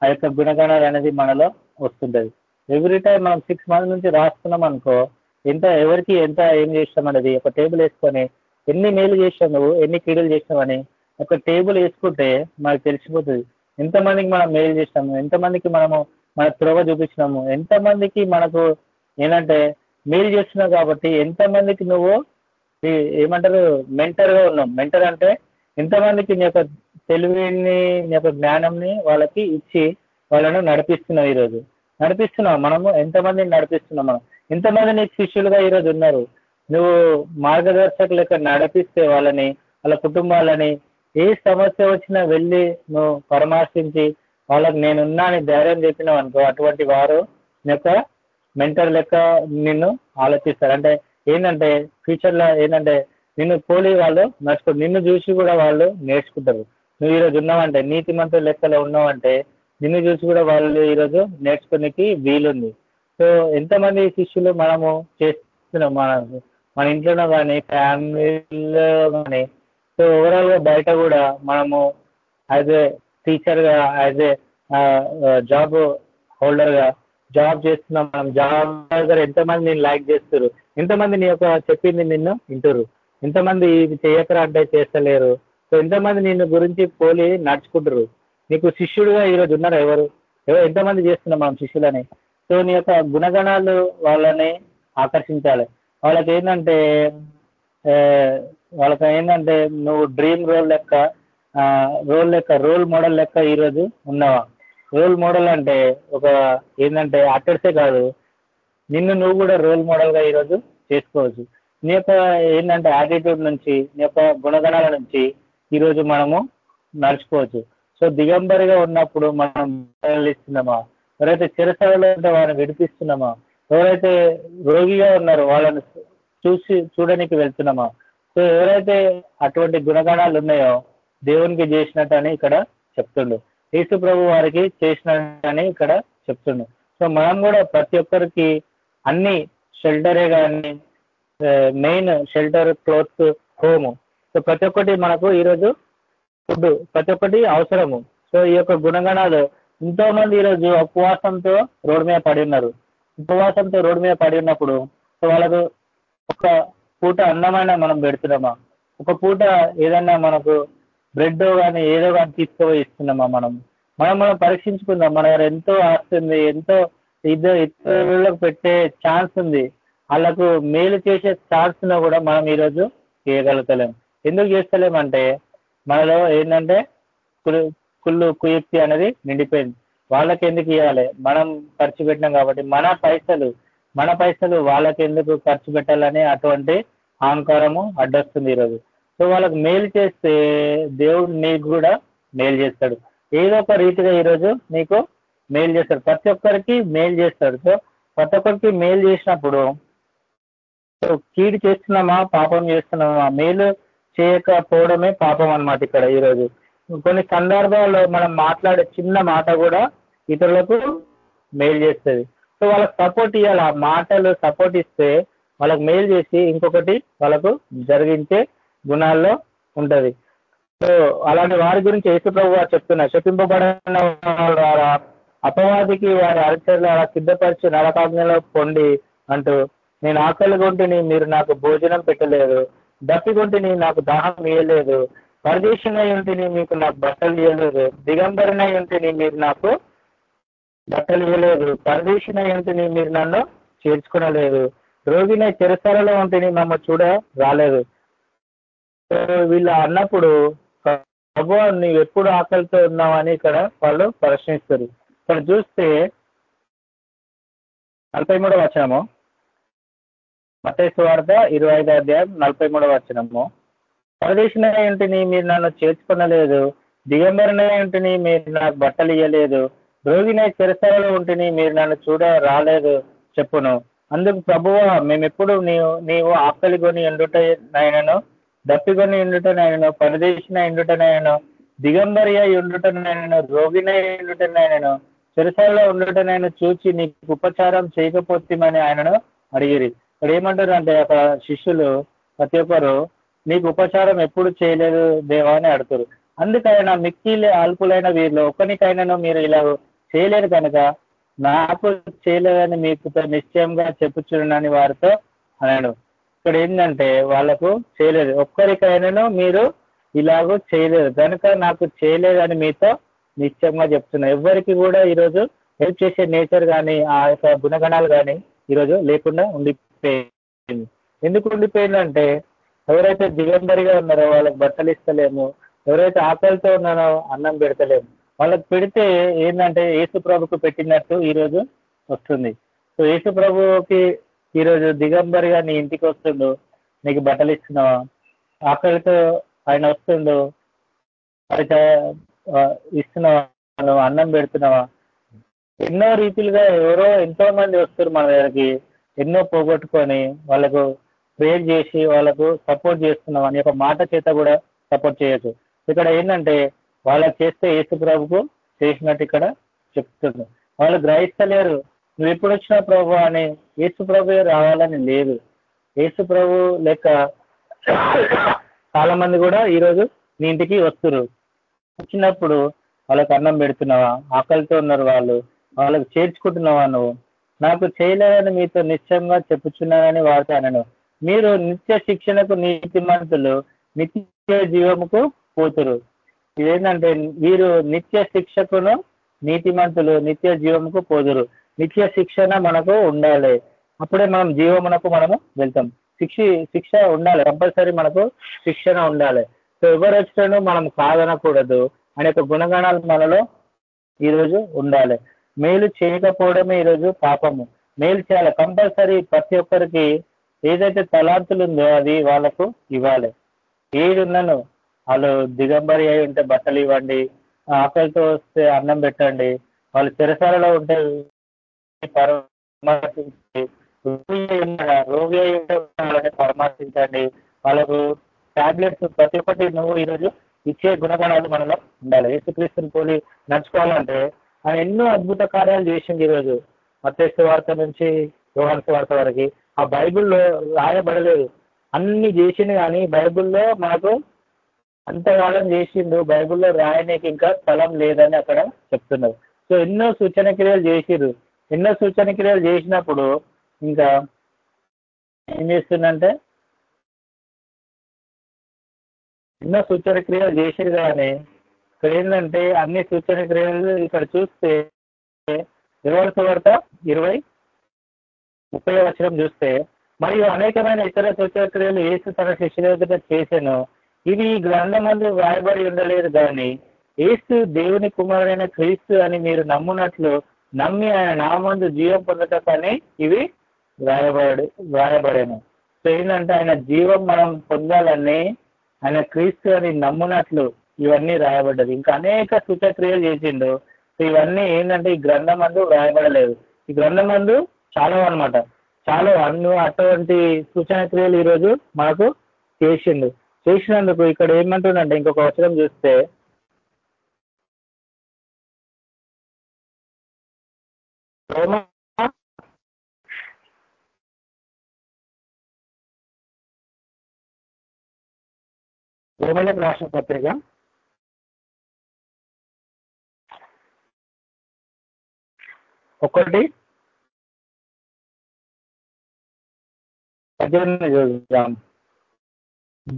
ఆ యొక్క గుణగణాలు అనేది మనలో వస్తుంటుంది ఎవ్రీ టైం మనం సిక్స్ మంత్స్ నుంచి రాస్తున్నాం అనుకో ఎంత ఎవరికి ఎంత ఏం చేస్తాం అనేది ఒక టేబుల్ వేసుకొని ఎన్ని మేలు చేసావు నువ్వు ఎన్ని క్రీడలు చేసినావని ఒక టేబుల్ వేసుకుంటే మనకు తెలిసిపోతుంది. ఎంతమందికి మనం మేలు చేసినాము ఎంతమందికి మనము మన త్రోవ చూపించినాము ఎంతమందికి మనకు ఏంటంటే మేలు చేస్తున్నావు కాబట్టి ఎంతమందికి నువ్వు ఏమంటారు మెంటర్గా ఉన్నావు? మెంటర్ అంటే ఎంతమందికి నీ యొక్క తెలివిని నీ యొక్క జ్ఞానంని వాళ్ళకి ఇచ్చి వాళ్ళను నడిపిస్తున్నావు ఈరోజు? నడిపిస్తున్నావు? మనము ఎంతమందిని నడిపిస్తున్నాం మనం? ఎంతమంది నీ శిష్యులుగా ఈరోజు ఉన్నారు? నువ్వు మార్గదర్శకులు లెక్క నడిపిస్తే వాళ్ళని వాళ్ళ కుటుంబాలని ఏ సమస్య వచ్చినా వెళ్ళి నువ్వు పరామర్శించి వాళ్ళకి నేనున్నా అని ధైర్యం చెప్పినావు అనుకో అటువంటి వారు నీ యొక్క మెంటర్ లెక్క నిన్ను ఆలోచిస్తారు. అంటే ఏంటంటే ఫ్యూచర్లో ఏంటంటే నిన్ను పోలి వాళ్ళు నడుచుకో నిన్ను చూసి కూడా వాళ్ళు నేర్చుకుంటారు. నువ్వు ఈరోజు ఉన్నావంటే నీతి మంత్రుల లెక్కలో ఉన్నావంటే నిన్ను చూసి కూడా వాళ్ళు ఈరోజు నేర్చుకునేకి వీలుంది. సో ఎంతమంది శిష్యులు మనము చేస్తున్నాం మన మన ఇంట్లోనో కానీ ఫ్యామిలీలో కానీ సో ఓవరాల్గా బయట కూడా మనము యాజ్ ఏ టీచర్గా యాజ్ ఏ జాబ్ హోల్డర్గా జాబ్ చేస్తున్నాం మనం. జాబ్ దగ్గర ఎంతమంది నేను లైక్ చేస్తారు ఎంతమంది నీ యొక్క చెప్పింది నిన్ను వింటురు ఎంతమంది ఇది చేయకరా అంటే చేస్తలేరు? సో ఎంతమంది నిన్ను గురించి పోలి నడుచుకుంటారు నీకు శిష్యుడుగా ఈరోజు ఉన్నారు ఎవరు? ఎవరు ఎంతమంది చేస్తున్నాం మనం శిష్యులని? సో నీ యొక్క గుణగణాలు వాళ్ళని ఆకర్షించాలి. వాళ్ళకి ఏంటంటే వాళ్ళకి ఏంటంటే నువ్వు డ్రీమ్ రోల్ లెక్క రోల్ లెక్క రోల్ మోడల్ లెక్క ఈరోజు ఉన్నావా? రోల్ మోడల్ అంటే ఒక ఏంటంటే యాక్టర్సే కాదు. నిన్ను నువ్వు కూడా రోల్ మోడల్గా ఈరోజు చేసుకోవచ్చు. నీ యొక్క ఏంటంటే యాటిట్యూడ్ నుంచి నీ యొక్క గుణగణాల నుంచి ఈరోజు మనము నడుచుకోవచ్చు. సో దిగంబరిగా ఉన్నప్పుడు మనం ఇస్తున్నామా? ఎవరైతే చిరసలలో ఉంటే వాళ్ళని విడిపిస్తున్నామా? ఎవరైతే రోగిగా ఉన్నారో వాళ్ళని చూసి చూడడానికి వెళ్తున్నామా? సో ఎవరైతే అటువంటి గుణగణాలు ఉన్నాయో దేవునికి చేసినట్టు అని ఇక్కడ చెప్తుండు. యేసు ప్రభు వారికి చేసినట్టు అని ఇక్కడ చెప్తుండు. సో మనం కూడా ప్రతి ఒక్కరికి అన్ని షెల్టరే కానీ main shelter cloth home. So ప్రతి ఒక్కటి మనకు ఈరోజు ఫుడ్ ప్రతి ఒక్కటి అవసరము. సో ఈ యొక్క గుణగణాలు ఎంతో మంది ఈరోజు ఉపవాసంతో రోడ్డు మీద పడి ఉన్నారు. ఉపవాసంతో రోడ్డు మీద పడి ఉన్నప్పుడు సో వాళ్ళకు ఒక పూట అన్నమైన మనం పెడుతున్నామా? ఒక పూట ఏదన్నా మనకు బ్రెడ్ కానీ ఏదో కానీ తీసుకుపోయి ఇస్తున్నామా మనం? మనం మనం పరీక్షించుకుందాం. మన దగ్గర ఎంతో ఆస్తుంది ఎంతో ఇద్దరు ఇతరులకు పెట్టే ఛాన్స్ ఉంది. వాళ్ళకు మేలు చేసే ఛాన్స్ కూడా మనం ఈరోజు చేయగలుగుతలేం. ఎందుకు చేస్తలేమంటే మనలో ఏంటంటే కులు- కుళ్ళు కుయుక్తి అనేది నిండిపోయింది. వాళ్ళకి ఎందుకు ఇవ్వాలి? మనం ఖర్చు పెట్టినాం కాబట్టి మన పైసలు మన పైసలు వాళ్ళకి ఎందుకు ఖర్చు పెట్టాలని అటువంటి అహంకారము అడ్డొస్తుంది ఈరోజు సో వాళ్ళకి మేలు చేస్తే దేవుడు నీకు కూడా మేలు చేస్తాడు. ఏదో ఒక రీతిగా ఈరోజు నీకు మేలు చేస్తాడు. ప్రతి ఒక్కరికి మేలు చేస్తాడు. సో ప్రతి ఒక్కరికి మేలు చేసినప్పుడు సో కీడు చేస్తున్నామా? పాపం చేస్తున్నామా? మేలు చేయకపోవడమే పాపం అన్నమాట ఇక్కడ ఈరోజు. కొన్ని సందర్భాల్లో మనం మాట్లాడే చిన్న మాట కూడా ఇతరులకు మేలు చేస్తుంది. సో వాళ్ళకి సపోర్ట్ ఇవ్వాలి ఆ మాటలు సపోర్ట్ ఇస్తే వాళ్ళకి మేలు చేసి ఇంకొకటి వాళ్ళకు జరిగించే గుణాల్లో ఉంటది. సో అలాంటి వారి గురించి యేసు ప్రభు వారు చెప్తున్నారు. చెప్పింపబడిన అపవాదికి వారి అరచర్లు అలా సిద్ధపరిచి నరకాజ్ఞలో పొండి అంటూ నేను ఆకలి కొంటిని మీరు నాకు భోజనం పెట్టలేదు. దప్పికొంటిని నాకు దాహం ఇయ్యలేదు. పరదేశినై ఉంటిని మీకు నాకు బట్టలు ఇవ్వలేదు దిగంబరినై ఉంటిని మీరు నాకు బట్టలు ఇవ్వలేదు పరదేశినై ఉంటిని మీరు నన్ను చేర్చుకునలేదు. రోగినై చెరసరలో ఉంటేని మమ్మ చూడ రాలేదు. వీళ్ళు అన్నప్పుడు ప్రభు నీవు ఎప్పుడు ఆకలితో ఉన్నావని ఇక్కడ వాళ్ళు ప్రశ్నిస్తారు. ఇక్కడ చూస్తే నలభై మూడవ వచనము. మతేసు వార్త ఇరవై ఐదు అధ్యాయం నలభై మూడవ వచనము. పరదేశిన ఏంటిని మీరు నన్ను చేర్చుకునలేదు? దిగంబరిన ఏంటిని మీరు నాకు బట్టలు ఇయ్యలేదు? రోగినై చిరసరలో ఉంటిని మీరు నన్ను చూడ రాలేదు చెప్పును. అందుకు ప్రభువ మేమెప్పుడు నీవు నీవు ఆకలి కొని ఎండుట నాయనను దప్పికొని ఎండుట నాయనను పరదేశిన ఎండుట నాయనను దిగంబరి అయి ఉండుట రోగినై ఎండుట చెరసాలలో చిరసరలో చూచి నీకు ఉపచారం చేయకపోతేమని ఆయనను అడిగిరి. ఇక్కడ ఏమంటారు అంటే అక్కడ శిష్యులు ప్రతి ఒక్కరు నీకు ఉపచారం ఎప్పుడు చేయలేదు దేవా అని అడుగుతారు. అందుకైనా మిక్కిలే ఆల్పులైన వీరిలో ఒక్కనికైనాను మీరు ఇలా చేయలేరు కనుక నాకు చేయలేదని మీకు నిశ్చయంగా చెప్పుచున్నాను వారితో అన్నాడు ఇక్కడ ఏంటంటే వాళ్ళకు చేయలేదు. ఒక్కరికైనాను మీరు ఇలాగూ చేయలేదు. కనుక నాకు చేయలేదని మీతో నిశ్చయంగా చెప్తున్నా. ఎవరికి కూడా ఈరోజు హెల్ప్ చేసే నేచర్ కానీ ఆ యొక్క గుణగణాలు కానీ ఈరోజు లేకుండా ఉండిపోయింది. ఎందుకు ఉండిపోయిందంటే ఎవరైతే దిగంబరిగా ఉన్నారో వాళ్ళకి బట్టలు ఇస్తలేము ఎవరైతే ఆకలితో ఉన్నారో అన్నం పెడతలేము వాళ్ళకి పెడితే ఏంటంటే యేసు ప్రభుకు పెట్టినట్టు ఈరోజు వస్తుంది. సో యేసు ప్రభుకి ఈరోజు దిగంబరిగా నీ ఇంటికి వస్తుండు నీకు బట్టలు ఇస్తున్నావా? ఆకలితో ఆయన వస్తుండు ఇస్తున్నావా? అన్నం పెడుతున్నావా? ఎన్నో రీతిలుగా ఎవరో ఎంతో మంది వస్తారు మన దగ్గరికి ఎన్నో పోగొట్టుకొని వాళ్ళకు ప్రేర్ చేసి వాళ్ళకు సపోర్ట్ చేస్తున్నాం అని ఒక మాట చేత కూడా సపోర్ట్ చేయొచ్చు. ఇక్కడ ఏంటంటే వాళ్ళకి చేస్తే యేసు ప్రభుకు చేసినట్టు ఇక్కడ చెప్తుంది. వాళ్ళు గ్రహిస్తలేరు. నువ్వు ఎప్పుడు వచ్చినా ప్రభు అని యేసు ప్రభు రావాలని లేదు. యేసు ప్రభు లేక చాలా మంది కూడా ఈరోజు నీ ఇంటికి వస్తురు వచ్చినప్పుడు వాళ్ళకి అన్నం పెడుతున్నావా? ఆకలితో ఉన్నారు వాళ్ళు. వాళ్ళకి చేర్చుకుంటున్నావా నువ్వు? నాకు చేయలేదని మీతో నిశ్చయంగా చెప్పుచున్నానని వాడతానను మీరు నిత్య శిక్షణకు నీతిమంతులు నిత్య జీవముకు పోతురు ఇదేంటంటే వీరు నిత్య శిక్షకును నీతిమంతులు నిత్య జీవముకు పోదురు. నిత్య శిక్షణ మనకు ఉండాలి. అప్పుడే మనం జీవమునకు మనము వెళ్తాం. శిక్ష శిక్ష ఉండాలి. కంపల్సరీ మనకు శిక్షణ ఉండాలి. సో ఎవరు వచ్చినను మనం కాదనకూడదు. అనే యొక్క గుణగణాలు మనలో ఈరోజు ఉండాలి. మేలు చేయకపోవడమే ఈరోజు పాపము. మేలు చేయాలి. కంపల్సరీ ప్రతి ఒక్కరికి ఏదైతే తలాంతులు ఉందో అది వాళ్ళకు ఇవ్వాలి. ఏది ఉన్నాను వాళ్ళు దిగంబరి అయి ఉంటే బట్టలు ఇవ్వండి. ఆకలితో వస్తే అన్నం పెట్టండి. వాళ్ళు చెరసాలలో ఉంటే పరామర్శించి రోగి వాళ్ళని పరామర్శించండి వాళ్ళకు టాబ్లెట్స్ ప్రతి ఒక్కటి నువ్వు ఈరోజు ఇచ్చే గుణగణాలు మనలో ఉండాలి. యేసుక్రీస్తుని పోలి నడుచుకోవాలంటే ఆయన ఎన్నో అద్భుత కార్యాలు చేసింది ఈరోజు. మత్స్య వార్త నుంచి యోహాన్స్ వార్త వరకు. ఆ బైబిల్లో రాయబడలేదు. అన్ని చేసింది కానీ బైబిల్లో మనకు అంతకాలం చేసిండు బైబిల్లో రాయడానికి ఇంకా స్థలం లేదని అక్కడ చెప్తున్నారు. సో ఎన్నో సూచన క్రియలు చేసిరు ఎన్నో సూచన క్రియలు చేసినప్పుడు ఇంకా ఏం చేస్తుందంటే ఎన్నో సూచన క్రియలు చేసిరు కానీ ఇక్కడ ఏంటంటే అన్ని సూచన క్రియలు ఇక్కడ చూస్తే ఇరవై వార్త ఇరవై ముప్పై వచనం చూస్తే మరియు అనేకమైన ఇతర సూచన క్రియలు ఏసు తన శిష్యుల చేశాను ఇవి ఈ గ్రంథమందు వ్రాయబడి ఉండలేదు కానీ ఏసు దేవుని కుమారుడైన క్రీస్తు అని మీరు నమ్మునట్లు నమ్మి ఆయన నామందు జీవం పొందటకని ఇవి వ్రాయబడి వ్రాయబడాను సో ఏంటంటే ఆయన జీవం మనం పొందాలని ఆయన క్రీస్తు అని నమ్మునట్లు ఇవన్నీ రాయబడ్డది. ఇంకా అనేక సూచక్రియలు చేసిండు. సో ఇవన్నీ ఏంటంటే ఈ గ్రంథం అందు వ్రాయబడలేదు. ఈ గ్రంథం అందు చాలా అనమాట చాలా అన్ను అటువంటి సూచన క్రియలు ఈరోజు మనకు చేసిండు. చేసినందుకు ఇక్కడ ఏమంటుండంటే ఇంకొక వచనం చూస్తే రోమా రోమలకు రాసిన పత్రిక? ఒకటి పద్దెనిమిది చూద్దాం.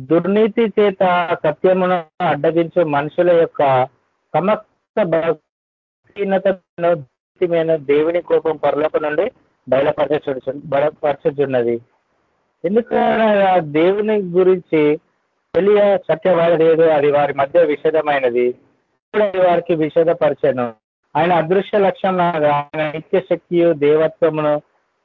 దుర్నీతి చేత సత్యమును అడ్డగించే మనుషుల యొక్క సమస్త భక్తిహీనతను నిత్యమైన దేవుని కోపం పరలోక నుండి బయలుపరచు బయలుపరచుచున్నది ఎందుకనగా దేవుని గురించి తెలియ సత్యవాడలేదు అది వారి మధ్య విషదమైనది. అది వారికి విషదపరచను. ఆయన అదృశ్య లక్ష్యం ఆయన నిత్య శక్తియు దేవత్వమును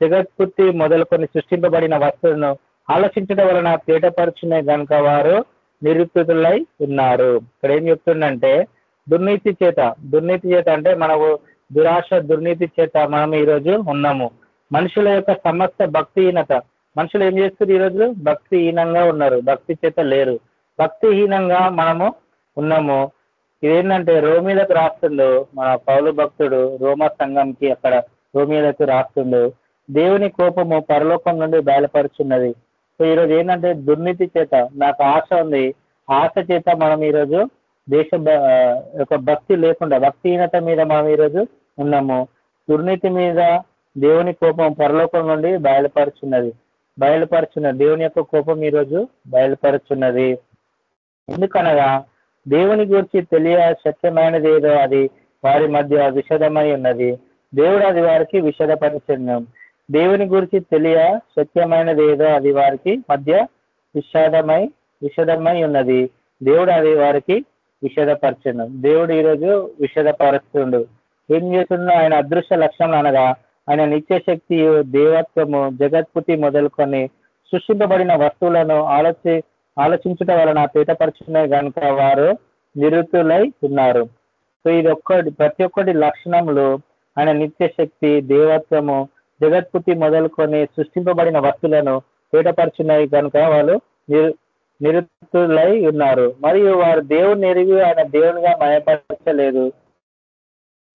జగత్పుత్తి మొదలుకొని సృష్టింపబడిన వస్తువులను ఆలోచించడం వలన తేటపరుచునే గనుక వారు నిరుపితులై ఉన్నారు. ఇక్కడ ఏం చెప్తుందంటే దుర్నీతి చేత దుర్నీతి చేత అంటే మనకు దురాశ దుర్నీతి చేత మనం ఈరోజు ఉన్నాము. మనుషుల యొక్క సమస్త భక్తిహీనత మనుషులు ఏం చేస్తారు ఈరోజు భక్తిహీనంగా ఉన్నారు. భక్తి చేత లేరు. భక్తిహీనంగా మనము ఉన్నాము. ఇదేంటంటే రోమిలకు రాస్తుండు మన పౌలు భక్తుడు రోమ సంఘంకి అక్కడ రోమిలకు రాస్తుండు. దేవుని కోపము పరలోకం నుండి బయలుపరుచున్నది. సో ఈరోజు ఏంటంటే దుర్నీతి చేత నాకు ఆశ ఉంది. ఆశ చేత మనం ఈరోజు దేశ యొక్క భక్తి లేకుండా భక్తిహీనత మీద మనం ఈరోజు ఉన్నాము. దుర్నీతి మీద దేవుని కోపం పరలోకం నుండి బయలుపరుచున్నది. బయలుపరుచున్నది దేవుని యొక్క కోపం ఈరోజు బయలుపరుచున్నది. ఎందుకనగా దేవుని గురించి తెలియ సత్యమైనది ఏదో అది వారి మధ్య విషదమై ఉన్నది. దేవుడు అది వారికి విషదపరిచను దేవుని గురించి తెలియ సత్యమైనది ఏదో అది వారికి మధ్య విషాదమై విషదమై ఉన్నది. దేవుడు అది వారికి విషదపరచను దేవుడు ఈరోజు విషదపరుస్తుండు. ఏం చేస్తుండో ఆయన అదృశ్య లక్షణం అనగా ఆయన నిత్య శక్తి దేవత్వము జగత్పతి మొదలుకొని సృష్టింపబడిన వస్తువులను ఆలోచి ఆలోచించుట వలన పీటపరుచుకునే కనుక వారు నిరుతులై ఉన్నారు. సో ఇది ఒక్కటి ప్రతి ఒక్కటి లక్షణములు ఆయన నిత్య శక్తి దేవత్వము జగత్పతి మొదలుకొని సృష్టింపబడిన వస్తువులను పీఠపరచున్నాయి కనుక వాళ్ళు నిరు నిరుతులై ఉన్నారు. మరియు వారు దేవుని ఎరిగి ఆయన దేవునిగా మయపరచలేదు.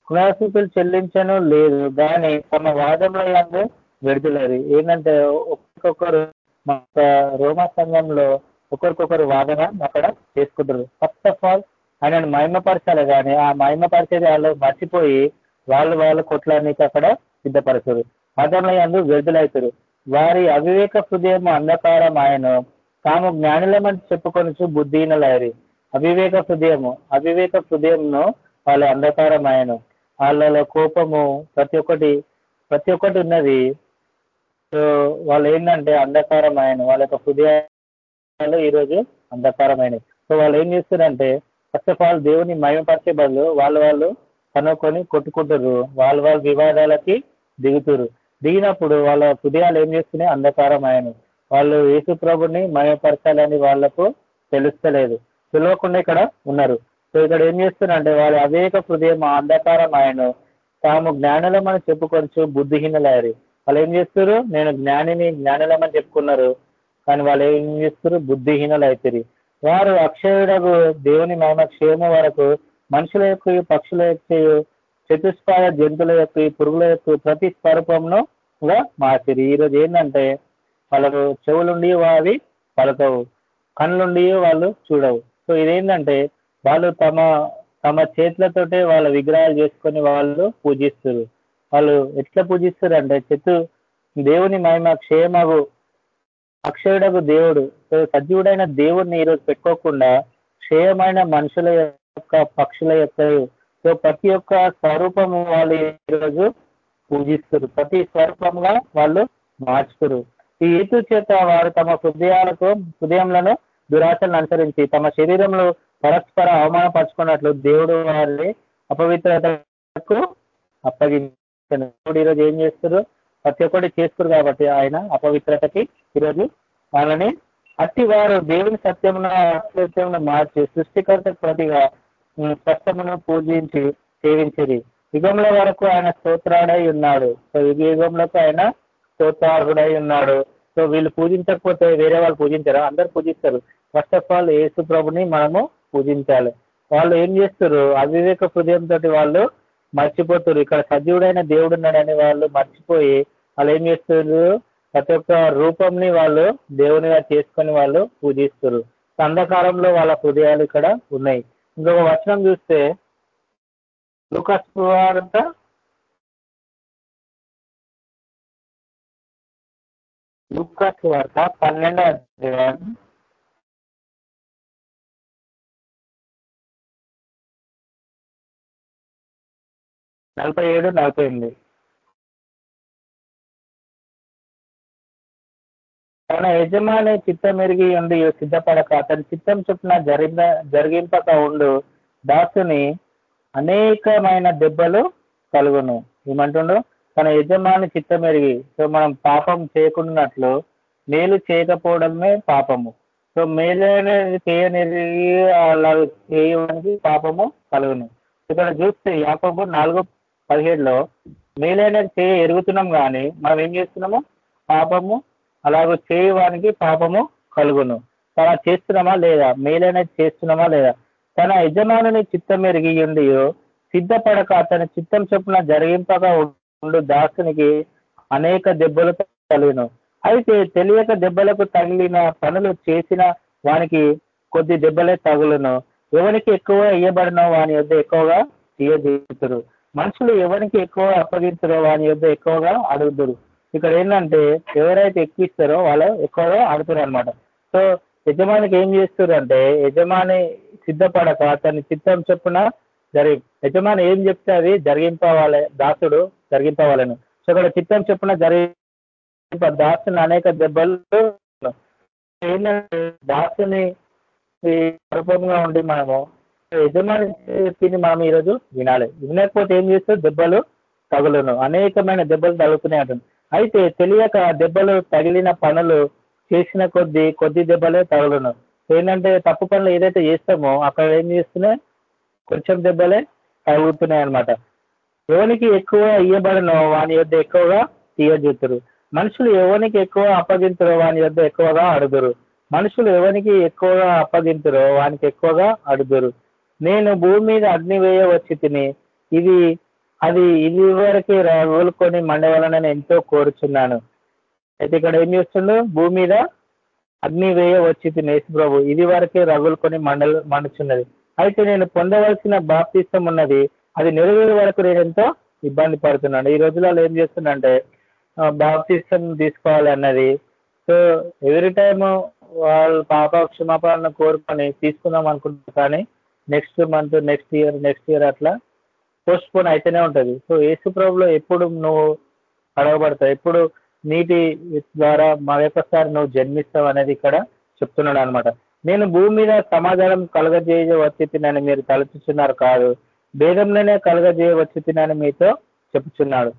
క్లాసికల్ చెల్లించను లేదు. కానీ తమ వాదంలో యందు విడుదలరు. ఏంటంటే ఒక్కొక్కరు మా రోమా సంఘంలో ఒకరికొకరు వాదన అక్కడ చేసుకుంటారు. ఫస్ట్ ఆఫ్ ఆల్ ఆయనను మహిమపరచాలి కానీ ఆ మహిమపరిచేది వాళ్ళు మర్చిపోయి వాళ్ళు వాళ్ళు కొట్లానికి అక్కడ సిద్ధపరచరు. వాదంలో యందు విడుదలవుతారు. వారి అవివేక హృదయం అంధకారం ఆయన తాము జ్ఞానులమని చెప్పుకొని బుద్ధిహీనలయ్యారు అవివేక హృదయము అవివేక హృదయంను వాళ్ళ అంధకారం ఆయన వాళ్ళలో కోపము ప్రతి ఒక్కటి ప్రతి ఒక్కటి ఉన్నది. సో వాళ్ళు ఏంటంటే అంధకారం వాళ్ళ యొక్క హృదయాలు ఈరోజు అంధకారమైనవి సో వాళ్ళు ఏం చేస్తారంటే ఫస్ట్ ఆఫ్ ఆల్ దేవుని మయమపరిచే బదులు వాళ్ళు వాళ్ళు కనుక్కొని కొట్టుకుంటారు వాళ్ళ వాళ్ళ వివాదాలకి దిగుతారు దిగినప్పుడు వాళ్ళ హృదయాలు ఏం చేస్తున్నాయి? అంధకారం వాళ్ళు యేసు ప్రభుని మయపరచాలని వాళ్ళకు తెలుస్తలేదు. తెలియకుండా ఇక్కడ ఉన్నారు. సో ఇక్కడ ఏం చేస్తున్నారంటే వాళ్ళ అవేక హృదయం అంధకారం ఆయన తాము జ్ఞానులమని చెప్పుకొచ్చు బుద్ధిహీనలయ్యారు. వాళ్ళు ఏం చేస్తారు నేను జ్ఞానిని జ్ఞానులమని చెప్పుకున్నారు. కానీ వాళ్ళు ఏం చేస్తారు బుద్ధిహీనలు అవుతారు వారు అక్షయుడకు దేవుని మహిమ క్షేమ వరకు మనుషుల యొక్క పక్షుల యొక్క చతుష్పాయ జంతువుల యొక్క పురుగుల యొక్క ప్రతి స్వరూపంలో మార్చిరు ఈరోజు ఏంటంటే వాళ్ళకు చెవులుండి అవి పలకవు కళ్ళుండి వాళ్ళు చూడవు. సో ఇదేంటంటే వాళ్ళు తమ తమ చేతులతోటే వాళ్ళ విగ్రహాలు చేసుకొని వాళ్ళు పూజిస్తారు. వాళ్ళు ఎట్లా పూజిస్తారు అంటే చెట్టు దేవుని మహిమ క్షేమగు అక్షయుడకు దేవుడు సజీవుడైన దేవుడిని ఈరోజు పెట్టుకోకుండా క్షేమైన మనుషుల యొక్క పక్షుల యొక్క సో ప్రతి ఒక్క స్వరూపము వాళ్ళు ఈరోజు పూజిస్తారు. ప్రతి స్వరూపంగా వాళ్ళు మార్చుకురు ఈ హేతు చేత వారు తమ హృదయాలకు హృదయంలో దురాశలను అనుసరించి తమ శరీరంలో పరస్పర అవమానపరచుకున్నట్లు దేవుడు వారిని అపవిత్రతకు అప్పగించారు దేవుడు ఈరోజు ఏం చేస్తారు ప్రతి ఒక్కటి చేస్తారు కాబట్టి ఆయన అపవిత్రతకి ఈరోజు వాళ్ళని అట్టి వారు దేవుని సత్యమున సత్యమును మార్చి సృష్టికర్త ప్రతిగా స్పష్టమును పూజించి సేవించేది యుగంలో వరకు ఆయన స్తోత్రాడై ఉన్నాడు. సో యుగ యుగంలోకి ఆయన స్తోత్రార్హుడై ఉన్నాడు. సో వీళ్ళు పూజించకపోతే వేరే వాళ్ళు పూజించారు? అందరు పూజిస్తారు. ఫస్ట్ ఆఫ్ ఆల్ యేసు ప్రభుని మనము పూజించాలి. వాళ్ళు ఏం చేస్తారు? అవివేక హృదయంతో వాళ్ళు మర్చిపోతారు. ఇక్కడ సజీవుడైన దేవుడు ఉన్నాడని వాళ్ళు మర్చిపోయి వాళ్ళు ఏం చేస్తారు? ప్రతి ఒక్క రూపంని వాళ్ళు దేవునిగా చేసుకొని వాళ్ళు పూజిస్తారు. అంధకారంలో వాళ్ళ హృదయాలు ఇక్కడ ఉన్నాయి. ఇంకొక వచనం చూస్తే లుకస్ వార్త లూకాస్ నలభై ఏడు నలభై ఎనిమిది. తన యజమాని చిత్తం ఎరిగి ఉండి సిద్ధపడక అతని చిత్తం చొప్పున జరిగ జరిగింపక ఉండు దాసుని అనేకమైన దెబ్బలు కలుగును. ఏమంటుండు? తన యజమాని చిత్తం ఎరిగి సో మనం పాపం చేయకుండాట్లు మేలు చేయకపోవడమే పాపము. సో మేలు చేయనిరిగి అలా చేయడానికి పాపము కలుగును. ఇక్కడ చూస్తే యాపము నాలుగు పదిహేడులో మేలైనది చేయ ఎరుగుతున్నాం కానీ మనం ఏం చేస్తున్నాము? పాపము అలాగే చేయవానికి పాపము కలుగును. తన చేస్తున్నామా లేదా? మేలైనది చేస్తున్నామా లేదా? తన యజమానుని చిత్తం ఎరిగి ఉండి సిద్ధపడక అతని చిత్తం చొప్పున జరిగింపక ఉండు దాసునికి అనేక దెబ్బలు తగిలిను. అయితే తెలియక దెబ్బలకు తగిలిన పనులు చేసిన వానికి కొద్ది దెబ్బలే తగులును. ఎవరికి ఎక్కువ ఇయ్యబడినో వాని వద్ద ఎక్కువగా తీయదీతురు మనుషులు ఎవరికి ఎక్కువ అప్పగించరో వాని యొక్క ఎక్కువగా అడుగుతారు. ఇక్కడ ఏంటంటే ఎవరైతే ఎక్కిస్తారో వాళ్ళు ఎక్కువగా ఆడుతారు అనమాట సో యజమానికి ఏం చేస్తారు అంటే యజమాని సిద్ధపడక తన చిత్తం చొప్పున జరి యజమాని ఏం చెప్తే అది జరిగింపవాలి దాసుడు జరిగింపవాలని. సో ఇక్కడ చిత్తం చొప్పున జరిగి దాసుని అనేక దెబ్బలు ఏంటంటే దాసుని ఈ ఉండి మనము యజమాని చెప్పింది మనం ఈరోజు? వినాలి. వినకపోతే ఏం చేస్తే దెబ్బలు తగులును. అనేకమైన దెబ్బలు తగులుతూనే ఉంటుంది. అయితే తెలియక దెబ్బలు తగిలిన పనులు చేసిన కొద్ది కొద్ది దెబ్బలే తగులును. ఏంటంటే తప్పు పనులు ఏదైతే చేస్తామో అక్కడ ఏం చేస్తున్నాయి? కొంచెం దెబ్బలే తగులుతున్నాయి అనమాట ఎవరికి ఎక్కువ ఇయ్యబడనో వాని యొద్ ఎక్కువగా తీయజూతురు మనుషులు ఎవరికి ఎక్కువ అప్పగింతురో వాని యొద్ ఎక్కువగా అడుగురు. మనుషులు ఎవరికి ఎక్కువగా అప్పగింతురో వానికి ఎక్కువగా అడుగురు. నేను భూమి మీద అగ్ని వేయవచ్చి తిని ఇది అది ఇది వరకే రగులుకొని మండవాలని ఎంతో కోరుచున్నాను. అయితే ఇక్కడ ఏం చేస్తుండు? భూమి మీద అగ్ని వేయ వచ్చి తిని ప్రభు ఇది వరకే రగులుకొని మండలు మండుచున్నది. అయితే నేను పొందవలసిన బాప్తిష్టం ఉన్నది అది నెరవేరు వరకు నేను ఎంతో ఇబ్బంది పడుతున్నాను. ఈ రోజులలో ఏం చేస్తుందంటే బాప్తిష్టం తీసుకోవాలన్నది సో ఎవ్రీ టైమ్ వాళ్ళు పాప క్షమాపణను కోరుకొని తీసుకుందాం అనుకుంటున్నారు కానీ next month next year next year అట్లా పోస్ట్ పోన్ అయితేనే ఉంటుంది. సో ఏసు ప్రభులో ఎప్పుడు నువ్వు అడగబడతావు? ఎప్పుడు నీటి ద్వారా మరొకసారి నువ్వు జన్మిస్తావు అనేది ఇక్కడ చెప్తున్నాడు అనమాట నేను భూమి మీద సమాధానం కలగజేయ తినని మీరు తలుచుచున్నారు కాదు. భేదంలోనే కలగజేయ తినని మీతో చెప్పుచున్నాడు.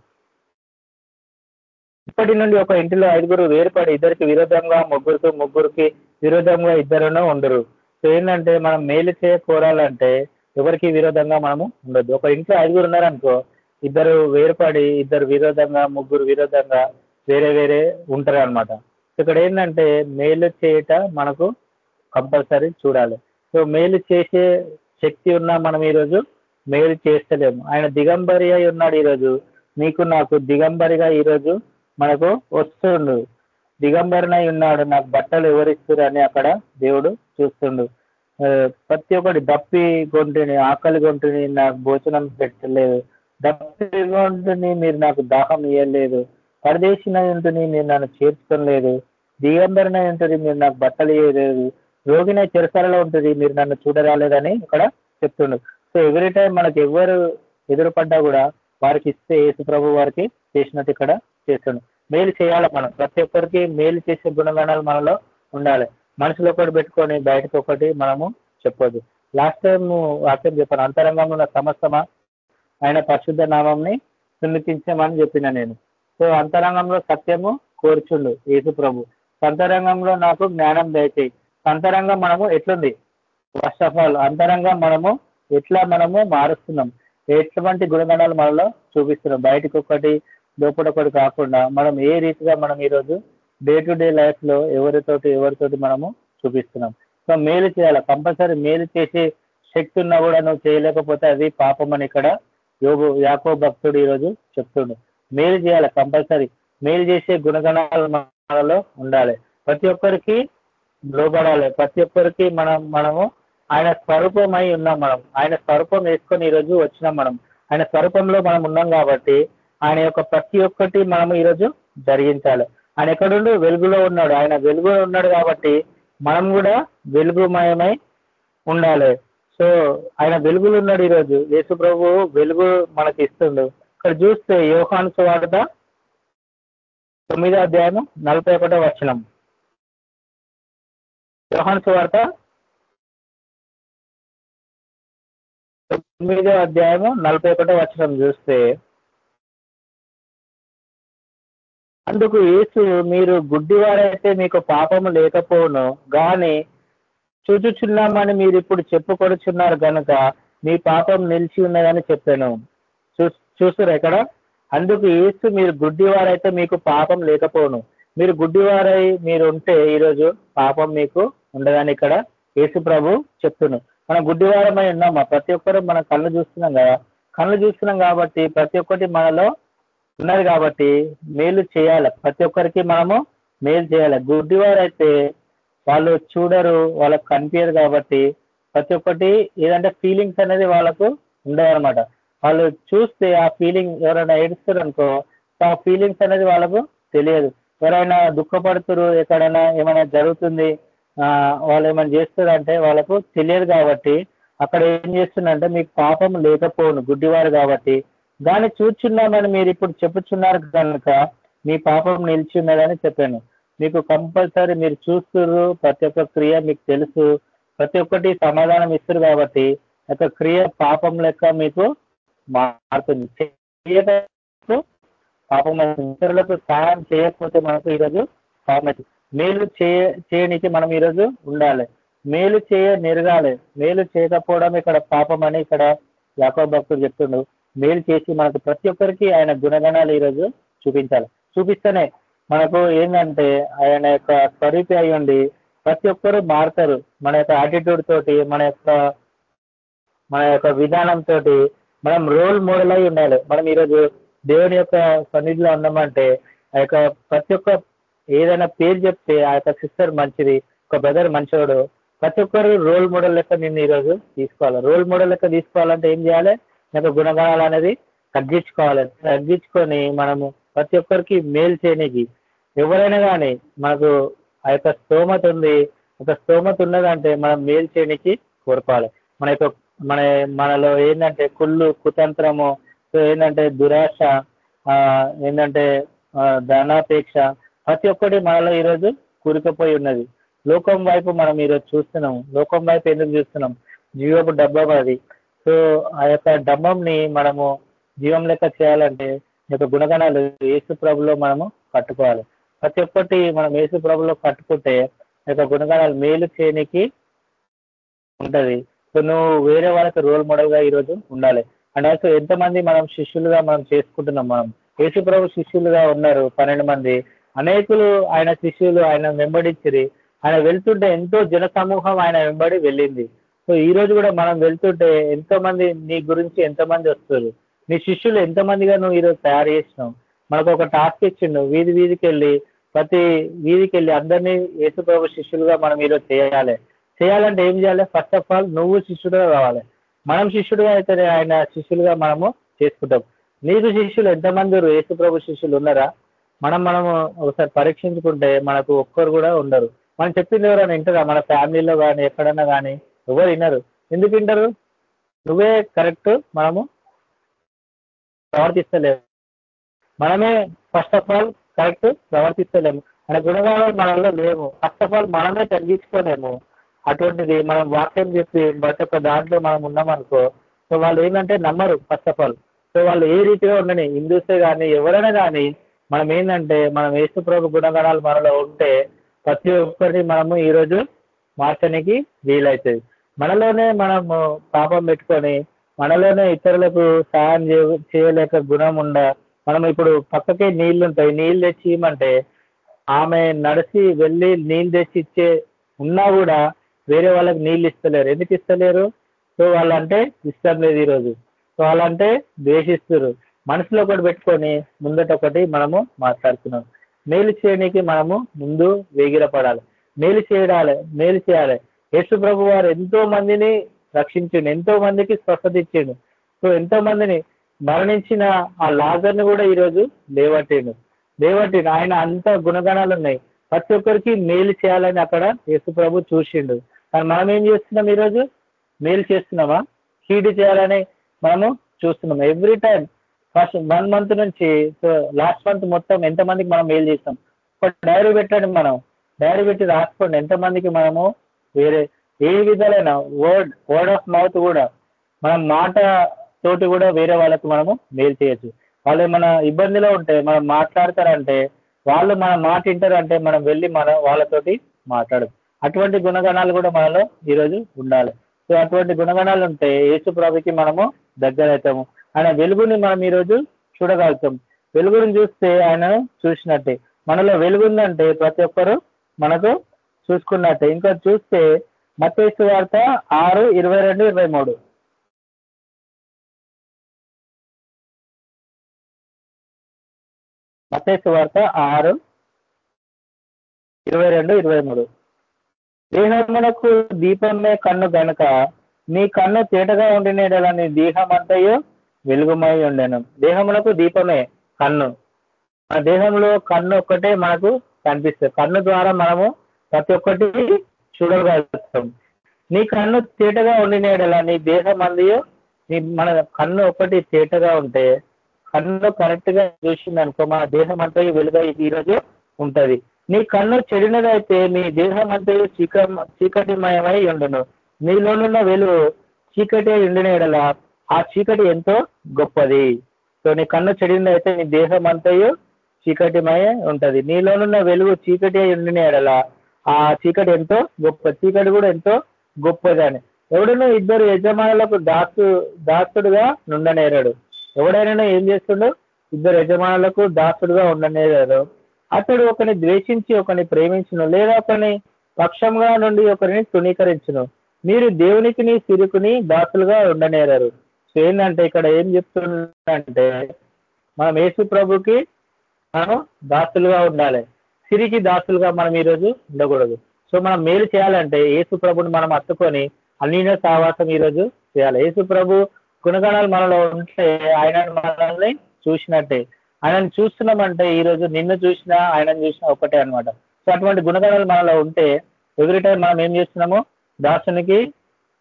ఇప్పటి నుండి ఒక ఇంటిలో ఐదుగురు వేరుపడి ఇద్దరికి విరోధంగా ముగ్గురికి ముగ్గురికి విరోధంగా ఇద్దరునూ ఉండరు. ఏంటంటే మనం మేలు చేయ కోరాలంటే ఎవరికి విరోధంగా మనము ఉండొద్దు. ఒక ఇంట్లో ఐదుగురు ఉన్నారనుకో ఇద్దరు వేరుపడి ఇద్దరు విరోధంగా ముగ్గురు విరోధంగా వేరే వేరే ఉంటారు అనమాట ఇక్కడ ఏంటంటే మేలు చేయట మనకు కంపల్సరీ చూడాలి. సో మేలు చేసే శక్తి ఉన్నా మనం ఈరోజు మేలు చేస్తలేము. ఆయన దిగంబరి అయి ఉన్నాడు ఈరోజు. నీకు నాకు దిగంబరిగా ఈరోజు మనకు వస్తుండు. దిగంబరినై ఉన్నాడు నాకు బట్టలు ఎవరిస్తారు అని అక్కడ దేవుడు చూస్తుండు. ప్రతి ఒక్కటి దప్పి గొంతుని ఆకలి గొంతుని నాకు భోజనం పెట్టలేదు. దప్పి గొంతుని మీరు నాకు దాహం ఇవ్వలేదు పరదేశినంతుని మీరు నన్ను చేర్చుకోలేదు దిగంబరిన ఉంటుంది మీరు నాకు బట్టలు ఇవ్వలేదు రోగిన చెరసలలో ఉంటుంది మీరు నన్ను చూడరాలేదని ఇక్కడ చెప్తుండు. సో ఎవ్రీ టైం మనకు ఎవరు ఎదురుపడ్డా కూడా వారికి ఇస్తే యేసు ప్రభు వారికి చేసినట్టు ఇక్కడ చేస్తుండు. మేలు చేయాలి మనం. ప్రతి ఒక్కరికి మేలు చేసే గుణగణాలు మనలో ఉండాలి. మనసులో ఒకటి పెట్టుకొని బయటకు ఒకటి మనము చెప్పొద్దు. లాస్ట్ టైం వాక్యం చెప్పాను. అంతరంగంలో ఉన్న సమస్తమా ఆయన పరిశుద్ధ నామంని సున్నితించమని చెప్పిన నేను. సో అంతరంగంలో సత్యము కోరుచుండు యేసు ప్రభు. అంతరంగంలో నాకు జ్ఞానం దయచేయి. అంతరంగం మనము ఎట్లుంది? ఫస్ట్ ఆఫ్ ఆల్ అంతరంగం మనము ఎట్లా మనము మారుస్తున్నాం? ఎటువంటి గుణగణాలు మనలో చూపిస్తున్నాం? బయటకు ఒకటి లోపల కాకుండా మనం ఏ రీతిగా మనం ఈరోజు డే టు డే లైఫ్లో ఎవరితోటి ఎవరితోటి మనము చూపిస్తున్నాం. సో మేలు చేయాలి? కంపల్సరీ మేలు చేసే శక్తి ఉన్నా కూడా నువ్వు చేయలేకపోతే అది పాపం అని ఇక్కడ యోగు యాకో భక్తుడు ఈరోజు చెప్తుండు. మేలు చేయాలి? కంపల్సరీ మేలు చేసే గుణగణాలు మనలో ఉండాలి. ప్రతి ఒక్కరికి లోబడాలి. ప్రతి ఒక్కరికి మనం మనము ఆయన స్వరూపమై ఉన్నాం మనం. ఆయన స్వరూపం వేసుకొని ఈరోజు వచ్చినాం మనం. ఆయన స్వరూపంలో మనం ఉన్నాం కాబట్టి ఆయన యొక్క ప్రతి ఒక్కటి మనము ఈరోజు జరిగించాలి. ఆయన ఎక్కడుండు? వెలుగులో ఉన్నాడు. ఆయన వెలుగులో ఉన్నాడు కాబట్టి మనం కూడా వెలుగుమయమై ఉండాలి. సో ఆయన వెలుగులో ఉన్నాడు ఈరోజు యేసు ప్రభు వెలుగు మనకి ఇస్తుండు. ఇక్కడ చూస్తే యోహాను సువార్త తొమ్మిదో అధ్యాయం నలభై ఒకటో వచనం. యోహాను సువార్త తొమ్మిదో అధ్యాయము నలభై ఒకటో వచనం చూస్తే అందుకు యేసు మీరు గుడ్డివారైతే మీకు పాపము లేకపోను గాని చూచుచున్నామని మీరు ఇప్పుడు చెప్పుకొడుచున్నారు కనుక మీ పాపం నిలిచి ఉన్నదని చెప్పాను. చూ ఎక్కడ అందుకు యేసు మీరు గుడ్డివారైతే మీకు పాపం లేకపోను మీరు గుడ్డివారై మీరు ఉంటే ఈరోజు పాపం మీకు ఉండదని ఇక్కడ యేసు ప్రభు చెప్తున్నాను మనం గుడ్డివారమై ఉన్నామా? ప్రతి ఒక్కరు మనం కళ్ళు చూస్తున్నాం కదా. కళ్ళు చూస్తున్నాం కాబట్టి ప్రతి ఒక్కటి మనలో ఉన్నది కాబట్టి మేలు చేయాలి. ప్రతి ఒక్కరికి మనము మేలు చేయాలి. గుడ్డివారైతే వాళ్ళు చూడరు వాళ్ళకు కనిపించదు కాబట్టి ప్రతి ఒక్కటి ఏదంటే ఫీలింగ్స్ అనేది వాళ్ళకు ఉండదన్నమాట. వాళ్ళు చూస్తే ఆ ఫీలింగ్ ఎవరైనా ఏడుస్తారు అనుకో ఆ ఫీలింగ్స్ అనేది వాళ్ళకు తెలియదు. ఎవరైనా దుఃఖపడుతురు ఎక్కడైనా ఏమైనా జరుగుతుంది ఆ వాళ్ళు ఏమైనా చేస్తారంటే వాళ్ళకు తెలియదు కాబట్టి అక్కడ ఏం చేస్తుందంటే మీకు పాపం లేకపోను గుడ్డివారు కాబట్టి దాన్ని చూచున్నామని మీరు ఇప్పుడు చెప్పుచున్నారు కనుక మీ పాపం నిలిచి ఉన్నదని చెప్పాను. మీకు కంపల్సరీ మీరు చూస్తున్నారు ప్రతి ఒక్క క్రియ మీకు తెలుసు. ప్రతి ఒక్కటి సమాధానం ఇస్తారు కాబట్టి ఒక క్రియ పాపం లెక్క మీకు మారుతుంది. చేయటప్పుడు పాపం ఇతరులకు సహాయం చేయకపోతే మనకు ఈరోజు పాపం మేలు చేయ చేయనికి మనం ఈరోజు ఉండాలి. మేలు చేయ నెరగాలి. మేలు చేయకపోవడం ఇక్కడ పాపం అని ఇక్కడ యాకో భక్తుడు చెప్తుండు. మేలు చేసి మనకు ప్రతి ఒక్కరికి ఆయన గుణగణాలు ఈరోజు చూపించాలి. చూపిస్తేనే మనకు ఏంటంటే ఆయన యొక్క స్వరూపి అయి ఉండి ప్రతి ఒక్కరు మారుతారు. మన యొక్క యాటిట్యూడ్ తోటి మన యొక్క మన యొక్క విధానం తోటి మనం రోల్ మోడల్ అయి ఉండాలి. మనం ఈరోజు దేవుని యొక్క సన్నిధిలో ఉన్నామంటే ఆ యొక్క ప్రతి ఒక్క ఏదైనా పేరు చెప్తే ఆ యొక్క సిస్టర్ మంచిది ఒక బ్రదర్ మంచోడు. ప్రతి ఒక్కరు రోల్ మోడల్ లెక్క నిన్ను ఈరోజు తీసుకోవాలి. రోల్ మోడల్ లెక్క తీసుకోవాలంటే ఏం చేయాలి? యొక్క గుణగణాలు అనేది తగ్గించుకోవాలి. తగ్గించుకొని మనము ప్రతి ఒక్కరికి మేలు చేయనికి ఎవరైనా కానీ మనకు ఆ యొక్క స్తోమత ఉంది ఒక స్తోమత ఉన్నదంటే మనం మేలు చేయనికి కోరుకోవాలి. మన యొక్క మన మనలో ఏంటంటే కుళ్ళు కుతంత్రము ఏంటంటే దురాశ ఆ, ఏంటంటే ధనాపేక్ష ప్రతి ఒక్కటి మనలో ఈరోజు కూరుకుపోయి ఉన్నది. లోకం వైపు మనం ఈరోజు చూస్తున్నాం. లోకం వైపు ఎందుకు చూస్తున్నాం? జీవపు డబ్బా అది సో ఆ యొక్క డమ్మంని మనము జీవం లెక్క చేయాలంటే ఈ యొక్క గుణగణాలు యేసు ప్రభులో మనము కట్టుకోవాలి. ప్రతి ఒక్కటి మనం యేసు ప్రభులో కట్టుకుంటే ఈ యొక్క గుణగణాలు మేలు చేయనికి ఉంటది. సో నువ్వు వేరే వాళ్ళకి రోల్ మోడల్గా ఈరోజు ఉండాలి. అండ్ ఆల్సో ఎంతమంది మనం శిష్యులుగా మనం చేసుకుంటున్నాం మనం? యేసు ప్రభు శిష్యులుగా ఉన్నారు పన్నెండు మంది. అనేకులు ఆయన శిష్యులు ఆయన వెంబడించిరి. ఆయన వెళ్తుంటే ఎంతో జన సమూహం ఆయన వెంబడి వెళ్ళింది. సో ఈ రోజు కూడా మనం వెళ్తుంటే ఎంతో మంది నీ గురించి ఎంతమంది వస్తారు నీ శిష్యులు ఎంతమందిగా నువ్వు ఈరోజు తయారు చేసినావు. మనకు ఒక టాస్క్ ఇచ్చిండు. వీధి వీధికి వెళ్ళి ప్రతి వీధికి వెళ్ళి అందరినీ ఏసుప్రభు శిష్యులుగా మనం ఈరోజు చేయాలి. చేయాలంటే ఏం చేయాలి? ఫస్ట్ ఆఫ్ ఆల్ నువ్వు శిష్యుడుగా కావాలి. మనం శిష్యుడుగా అయితే ఆయన శిష్యులుగా మనము చేసుకుంటాం. నీకు శిష్యులు ఎంతమంది ఏసుప్రభు శిష్యులు ఉన్నారా? మనం మనము ఒకసారి పరీక్షించుకుంటే మనకు ఒక్కరు కూడా ఉండరు. మనం చెప్పింది ఎవరైనా వింటారా? మన ఫ్యామిలీలో కానీ ఎక్కడన్నా కానీ ఎవరు వినరు. ఎందుకు వింటారు? నువ్వే కరెక్ట్ మనము ప్రవర్తిస్తలేము. మనమే ఫస్ట్ ఆఫ్ ఆల్ కరెక్ట్ ప్రవర్తిస్తలేము. మన గుణగాలు మనలో లేవు. ఫస్ట్ ఆఫ్ ఆల్ మనమే తగ్గించుకోలేము. అటువంటిది మనం వాక్యం చెప్పి ప్రతి ఒక్క దాంట్లో మనం ఉన్నామనుకో సో వాళ్ళు ఏంటంటే నమ్మరు ఫస్ట్ ఆఫ్ ఆల్ సో వాళ్ళు ఏ రీతిగా ఉండని హిందూసే కానీ ఎవరైనా కానీ మనం ఏంటంటే మనం ఏసుప్రభు ప్రభు గుణగణాలు మనలో ఉంటే ప్రతి ఒక్కరిని మనము ఈరోజు మార్చడానికి వీలవుతుంది మనలోనే మనము పాపం పెట్టుకొని మనలోనే ఇతరులకు సహాయం చేయ- చేయలేక గుణం ఉండ మనం ఇప్పుడు పక్కకే నీళ్ళు ఉంటాయి నీళ్ళు తెచ్చి ఇవ్వమంటే ఆమె నడిచి వెళ్ళి నీళ్ళు తెచ్చి ఇచ్చే ఉన్నా కూడా వేరే వాళ్ళకి నీళ్ళు ఇస్తలేరు. ఎందుకు ఇస్తలేరు? సో వాళ్ళంటే ఇష్టం లేదు ఈరోజు. సో వాళ్ళంటే ద్వేషిస్తారు మనసులో ఒకటి పెట్టుకొని ముందట ఒకటి మనము మాట్లాడుతున్నాం. మేలు చేయడానికి మనము ముందు వేగిరపడాలి. మేలు చేయడాలి మేలు చేయాలి. యేసు ప్రభు వారు ఎంతో మందిని రక్షించిండు ఎంతో మందికి స్వస్థత ఇచ్చిండు. సో ఎంతో మందిని మరణించిన ఆ లాజర్ని కూడా ఈరోజు లేవట్టిండు. లేవట్టిండు. ఆయన అంత గుణగణాలు ఉన్నాయి. ప్రతి ఒక్కరికి మేలు చేయాలని అక్కడ యేసు ప్రభు చూసిండు. కానీ మనం ఏం చేస్తున్నాం ఈరోజు? మేలు చేస్తున్నామా? కీడు చేయాలని మనము చూస్తున్నాం. Every time first one month నుంచి లాస్ట్ మంత్ మొత్తం ఎంతమందికి మనం మేలు చేస్తాం? ఒక డైరీ పెట్టండి మనం. డైరీ పెట్టి రాసుకోండి. ఎంతమందికి మనము వేరే ఏ విధాలైన వర్డ్ వర్డ్ ఆఫ్ మౌత్ కూడా మనం మాట తోటి కూడా వేరే వాళ్ళకి మనము మేలు చేయొచ్చు. వాళ్ళు ఏమైనా ఇబ్బందిలో ఉంటే మనం మాట్లాడతారంటే వాళ్ళు మన మాట వింటారంటే మనం వెళ్ళి మన వాళ్ళతోటి మాట్లాడదు అటువంటి గుణగణాలు కూడా మనలో ఈరోజు ఉండాలి. సో అటువంటి గుణగణాలు ఉంటే యేసు ప్రభుకి మనము దగ్గరవుతాము. ఆయన వెలుగుని మనం ఈరోజు చూడగలుగుతాం. వెలుగుని చూస్తే ఆయన చూసినట్టే. మనలో వెలుగుందంటే ప్రతి ఒక్కరు మనకు చూసుకున్నట్టే. ఇంకా చూస్తే మత్తేసు వార్త ఆరు ఇరవై రెండు ఇరవై మూడు. మత్తేసు వార్త ఆరు ఇరవై రెండు ఇరవై మూడు. దేహమునకు దీపమే కన్ను గనుక నీ కన్ను తేటగా ఉండినేడలా నీ దేహమంతయు వెలుగుమై ఉండను. దేహమునకు దీపమే కన్ను. మన దేహంలో కన్ను ఒక్కటే మనకు కనిపిస్తుంది. కన్ను ద్వారా మనము ప్రతి ఒక్కటి చూడగలుగుతాం. నీ కన్ను తేటగా ఉండినేడలా నీ దేహం అందియో నీ మన కన్ను ఒకటి తేటగా ఉంటే కన్ను కరెక్ట్గా చూసింది అనుకో మన దేహం అంతా వెలుగా ఈరోజు ఉంటది. నీ కన్ను చెడినదైతే నీ దేహం అంతా చీక చీకటిమయమై ఉండును. నీలోనున్న వెలుగు చీకటి ఉండిన ఎడల ఆ చీకటి ఎంతో గొప్పది. సో నీ కన్ను చెడినదైతే నీ దేహం అంతయు చీకటిమయ ఉంటది. నీలోనున్న వెలుగు చీకటి ఉండిన ఎడల ఆ చీకటి ఎంతో గొప్ప చీకటి కూడా ఎంతో గొప్పదని ఎవడను ఇద్దరు యజమానులకు దాసు దాసుడుగా నుండనేరాడు. ఎవడైనా ఏం చేస్తుండో ఇద్దరు యజమానులకు దాసుడుగా ఉండనేరాడు. అతడు ఒకని ద్వేషించి ఒకని ప్రేమించును లేదా ఒకని పక్షంగా నుండి ఒకరిని తుణీకరించును. మీరు దేవునికిని సిరుకుని దాసులుగా ఉండనేరారు. సో ఏంటంటే ఇక్కడ ఏం చెప్తుందంటే మనం యేసు ప్రభుకి మనం దాసులుగా ఉండాలి. సిరికి దాసులుగా మనం ఈరోజు ఉండకూడదు. సో మనం మేలు చేయాలంటే ఏసు ప్రభుని మనం అత్తుకొని అన్నిన సావాసం ఈరోజు చేయాలి. ఏసు ప్రభు గుణగణాలు మనలో ఉంటే ఆయన మనల్ని చూసినట్టే. ఆయనను చూస్తున్నామంటే ఈరోజు నిన్ను చూసినా ఆయనను చూసినా ఒకటే అనమాట సో అటువంటి గుణగణాలు మనలో ఉంటే ఎవ్రీ టైం మనం ఏం చేస్తున్నాము? దాసునికి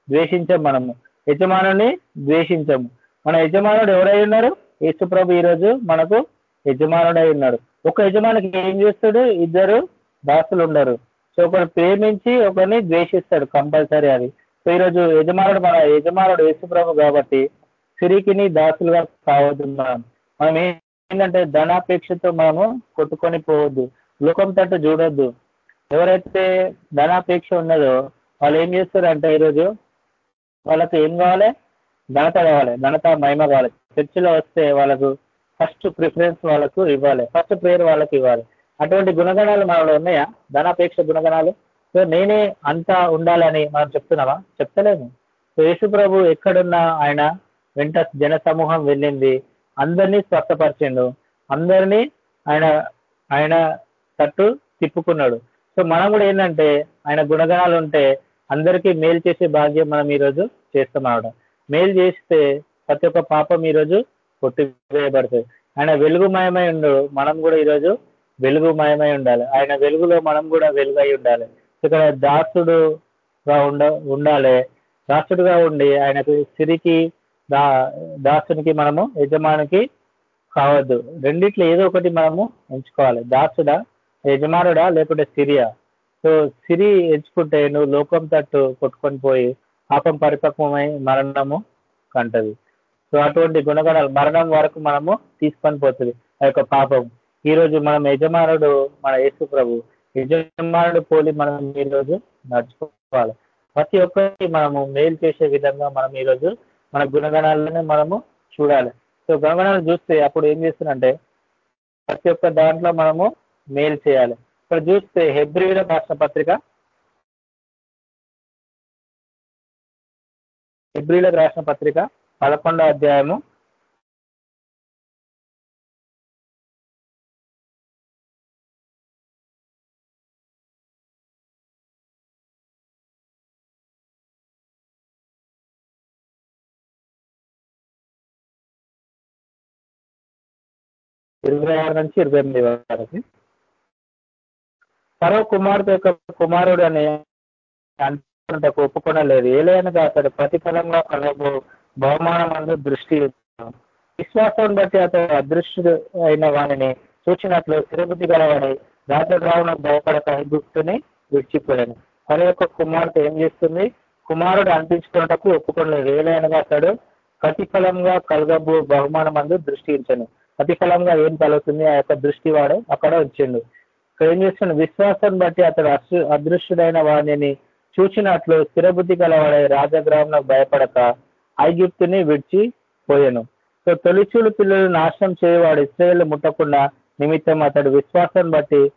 ద్వేషించాం మనము. యజమానుని ద్వేషించము మన యజమానుడు ఎవరై ఉన్నారు? యేసు ప్రభు ఈరోజు మనకు యజమానుడై ఉన్నాడు. ఒక యజమానికి ఏం చేస్తాడు? ఇద్దరు దాసులు ఉండరు. సో ఒకరు ప్రేమించి ఒకరిని ద్వేషిస్తాడు కంపల్సరీ అది. సో ఈరోజు యజమానుడు మన యజమానుడు యేసుప్రభు కాబట్టి సిరికిని దాసులుగా కావద్దు మనం మనం ఏంటంటే ధనాపేక్షతో మనము కొట్టుకొని పోవద్దు. లోకం తట్టు చూడొద్దు. ఎవరైతే ధనాపేక్ష ఉన్నదో వాళ్ళు ఏం చేస్తారంటే ఈరోజు వాళ్ళకి ఏం కావాలి? ఘనత కావాలి. ఘనత మహిమ కావాలి. చర్చిలో వస్తే వాళ్ళకు ఫస్ట్ ప్రిఫరెన్స్ వాళ్ళకు ఇవ్వాలి. ఫస్ట్ ప్రేయర్ వాళ్ళకి ఇవ్వాలి. అటువంటి గుణగణాలు మనలో ఉన్నాయా? ధనాపేక్ష గుణగణాలు? సో నేనే అంతా ఉండాలని మనం చెప్తున్నామా? చెప్తలేము. సో యేసు ప్రభు ఎక్కడున్నా ఆయన వెంట జన సమూహం వెళ్ళింది. అందరినీ స్వస్థపరిచిండు. అందరినీ ఆయన ఆయన తట్టు తిప్పుకున్నాడు. సో మనం కూడా ఏంటంటే ఆయన గుణగణాలు ఉంటే అందరికీ మేలు చేసే భాగ్యం మనం ఈరోజు చేస్తామన్నమాట మేలు చేస్తే ప్రతి ఒక్క పాపం ఈరోజు కొట్టివేయబడతాయి. ఆయన వెలుగుమయమై ఉండు మనం కూడా ఈరోజు వెలుగుమయమై ఉండాలి. ఆయన వెలుగులో మనం కూడా వెలుగై ఉండాలి. ఇక్కడ దాసుడుగా ఉండ ఉండాలి. దాసుడుగా ఉండి ఆయనకు సిరికి దా దాసునికి మనము యజమానికి కావద్దు. రెండిట్లో ఏదో ఒకటి మనము ఎంచుకోవాలి. దాసుడా యజమానుడా లేకుంటే సిరియా. సో సిరి ఎంచుకుంటే నువ్వు లోకం తట్టు కొట్టుకొని పోయి పాపం పరిపక్వమై మరణము కంటది. సో అటువంటి గుణగణాలు మరణం వరకు మనము తీసుకొని పోతుంది ఆ యొక్క పాపం. ఈ రోజు మనం యజమానుడు మన యేసు ప్రభు. యజమానుడు పోలి మనం ఈరోజు నడుచుకోవాలి. ప్రతి ఒక్కరికి మనము మేలు చేసే విధంగా మనం ఈరోజు మన గుణగణాలను మనము చూడాలి. సో గుణగణాలు చూస్తే అప్పుడు ఏం చేస్తుందంటే ప్రతి ఒక్క దాంట్లో మనము మేలు చేయాలి. ఇక్కడ చూస్తే హెబ్రిల రాష్ట్ర పత్రిక హెబ్రిలకు రాసిన పత్రిక పదకొండో అధ్యాయము. ఇరవై ఆరు నుంచి ఇరవై ఎనిమిది వరకు. పరో కుమారుడు యొక్క కుమారుడు అనే అంతకు ఒప్పుకొనలేదు. ఏలైనగా అతడు ప్రతిఫలంగా కలగబో బహుమానం అందు దృష్టి విశ్వాసం బట్టి అతడు అదృష్టుడు అయిన వాణిని చూచినట్లు తిరుపతి గలవాడి రాజద్రావణ భయపడక గుర్తుని విడిచిపోయాను తన యొక్క కుమార్తె ఏం చేస్తుంది? కుమారుడు అనిపించుకున్నటకు ఒప్పుకొని వేలైనగా అతడు ప్రతిఫలంగా కలగబో బహుమానం అందు దృష్టి ఇచ్చాను ప్రతిఫలంగా ఏం కలుగుతుంది? ఆ యొక్క దృష్టి వాడు అక్కడ వచ్చిండు ఇక్కడ ఏం చేస్తుండు విశ్వాసం బట్టి అతడు అదృ అదృష్టుడైన వాడిని చూచినట్లు స్థిరబుద్ధి గలవాడే రాజగ్రామంలో భయపడక ఐగిప్తుని విడిచి పోయాను. సో తొలిచూలు పిల్లలు నాశనం చేయవాడు ఇస్రాయేల్ ముట్టకుండా నిమిత్తం అతడు విశ్వాసం బట్టి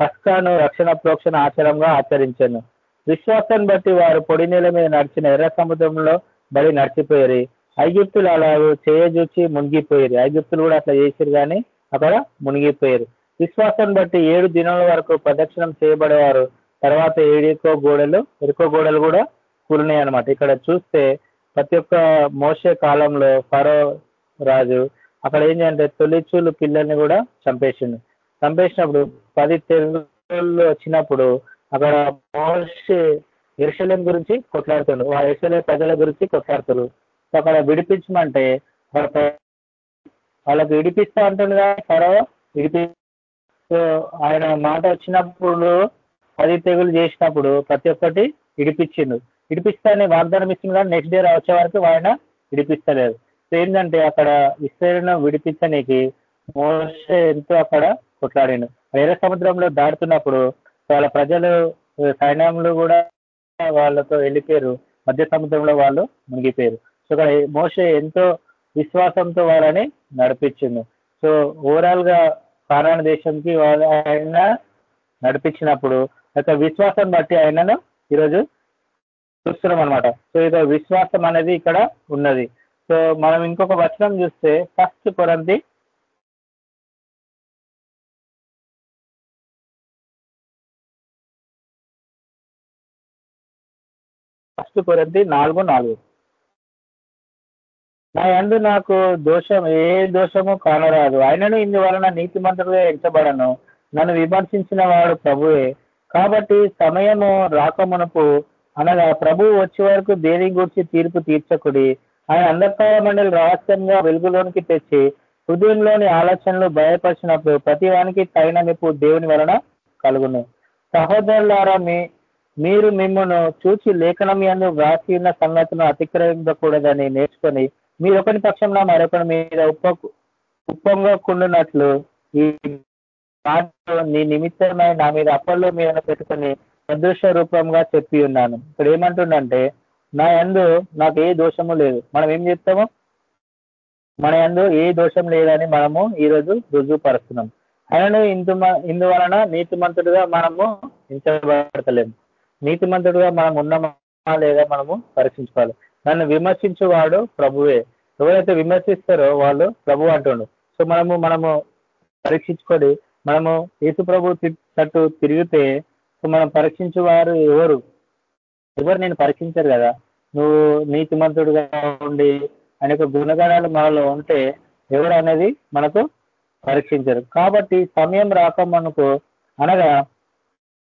పస్కాను రక్షణ ప్రోక్షణ ఆచారంగా ఆచరించాను. విశ్వాసాన్ని బట్టి వారు పొడి నేల మీద నడిచిన ఎర్ర సముద్రంలో బడి నడిచిపోయారు. ఐగిప్తులు అలా చేయజూచి మునిగిపోయారు. ఐగిప్తులు కూడా అట్లా చేసారు కానీ అక్కడ మునిగిపోయారు. విశ్వాసాన్ని బట్టి ఏడు దినాల వరకు ప్రదక్షిణం చేయబడేవారు. తర్వాత ఏడుకో గోడలు ఎరుకో గోడలు కూడా కూలినాయి అనమాట ఇక్కడ చూస్తే ప్రతి ఒక్క మోసే కాలంలో ఫరో రాజు అక్కడ ఏం చేయాలంటే తొలిచూలు పిల్లల్ని కూడా చంపేసిండు. చంపేసినప్పుడు పది తెగుళ్ళు వచ్చినప్పుడు అక్కడ మోసే ఎరుసలేం గురించి కొట్లాడుతుండు. ఆ ఎరుసలేం ప్రజల గురించి కొట్లాడుతారు అక్కడ విడిపించమంటే వాళ్ళకి విడిపిస్తా అంటుంది కదా ఫరో విడిపి ఆయన మాట వచ్చినప్పుడు పది తెగులు చేసినప్పుడు ప్రతి ఒక్కటి విడిపించిండు. ఇడిపిస్తానే వాగ్దానం ఇస్తుంది కానీ నెక్స్ట్ డే వచ్చే వరకు ఆయన విడిపిస్తలేదు సో ఏంటంటే అక్కడ ఇస్రాయల్ను విడిపించడానికి మోసే ఎంతో అక్కడ కొట్లాడాను వేరే సముద్రంలో దాటుతున్నప్పుడు వాళ్ళ ప్రజలు సైన్యంలో కూడా వాళ్ళతో వెళ్ళిపోయారు. మధ్య సముద్రంలో వాళ్ళు మునిగిపోయారు. సో ఇక్కడ మోసే ఎంతో విశ్వాసంతో వాళ్ళని నడిపించింది సో ఓవరాల్గా కానాన దేశంకి వాళ్ళ ఆయన నడిపించినప్పుడు యొక్క విశ్వాసం బట్టి ఆయనను ఈరోజు చూస్తున్నాం అనమాట సో ఇదో విశ్వాసం అనేది ఇక్కడ ఉన్నది. సో మనం ఇంకొక వచనం చూస్తే ఫస్ట్ కొరంది ఫస్ట్ కొరంది నాలుగు నాలుగు. నా యందు నాకు దోషం ఏ దోషము కానరాదు. ఆయనను ఇందువలన నీతిమంతుడుగా ఎంచబడను. నన్ను విమర్శించిన వాడు ప్రభువే. కాబట్టి సమయము రాకమునపు అనగా ప్రభువు వచ్చే వరకు దేని గురించి తీర్పు తీర్చకుడి ఆయన అంధకార మండలి రహస్యంగా వెలుగులోనికి తెచ్చి హృదయంలోని ఆలోచనలు భయపరిచినప్పుడు ప్రతి వానికి తగిన మెప్పు దేవుని వలన కలుగును. సహోదరులారా మీ మీరు మిమ్మల్ని చూచి లేఖనం ఎందు వ్రాసి ఉన్న సంగతులను అతిక్రమించకూడదని నేర్చుకొని మీరు ఒకరి పక్షంలో మరొకటి మీద ఉప్ప ఉప్పొంగకుండునట్లు ఈ నీ నిమిత్తమై నా మీద అప్పల్లో మీద పెట్టుకొని సదృశ్య రూపంగా చెప్పి ఉన్నాను. ఇక్కడ ఏమంటుండంటే నా యందు నాకు ఏ దోషము లేదు. మనం ఏం చెప్తాము? మన యందు ఏ దోషం లేదని మనము ఈరోజు రుజువుపరుస్తున్నాం. ఆయనను ఇందు ఇందువలన నీతిమంతుడుగా మనము ఎంచబడతలేము నీతిమంతుడుగా మనం ఉన్నామా లేదా మనము పరీక్షించుకోవాలి. నన్ను విమర్శించేవాడు ప్రభువే. ఎవరైతే విమర్శిస్తారో వాళ్ళు ప్రభు అంటుండు సో మనము మనము పరీక్షించుకొని మనము యేసు ప్రభు తట్టు తిరిగితే సో మనం పరీక్షించేవారు ఎవరు? ఎవరు నేను పరీక్షించరు కదా? నువ్వు నీతిమంతుడుగా ఉండి అనేక గుణగణాలు మనలో ఉంటే ఎవరు అనేది మనకు పరీక్షించరు. కాబట్టి సమయం రాకమనుకో అనగా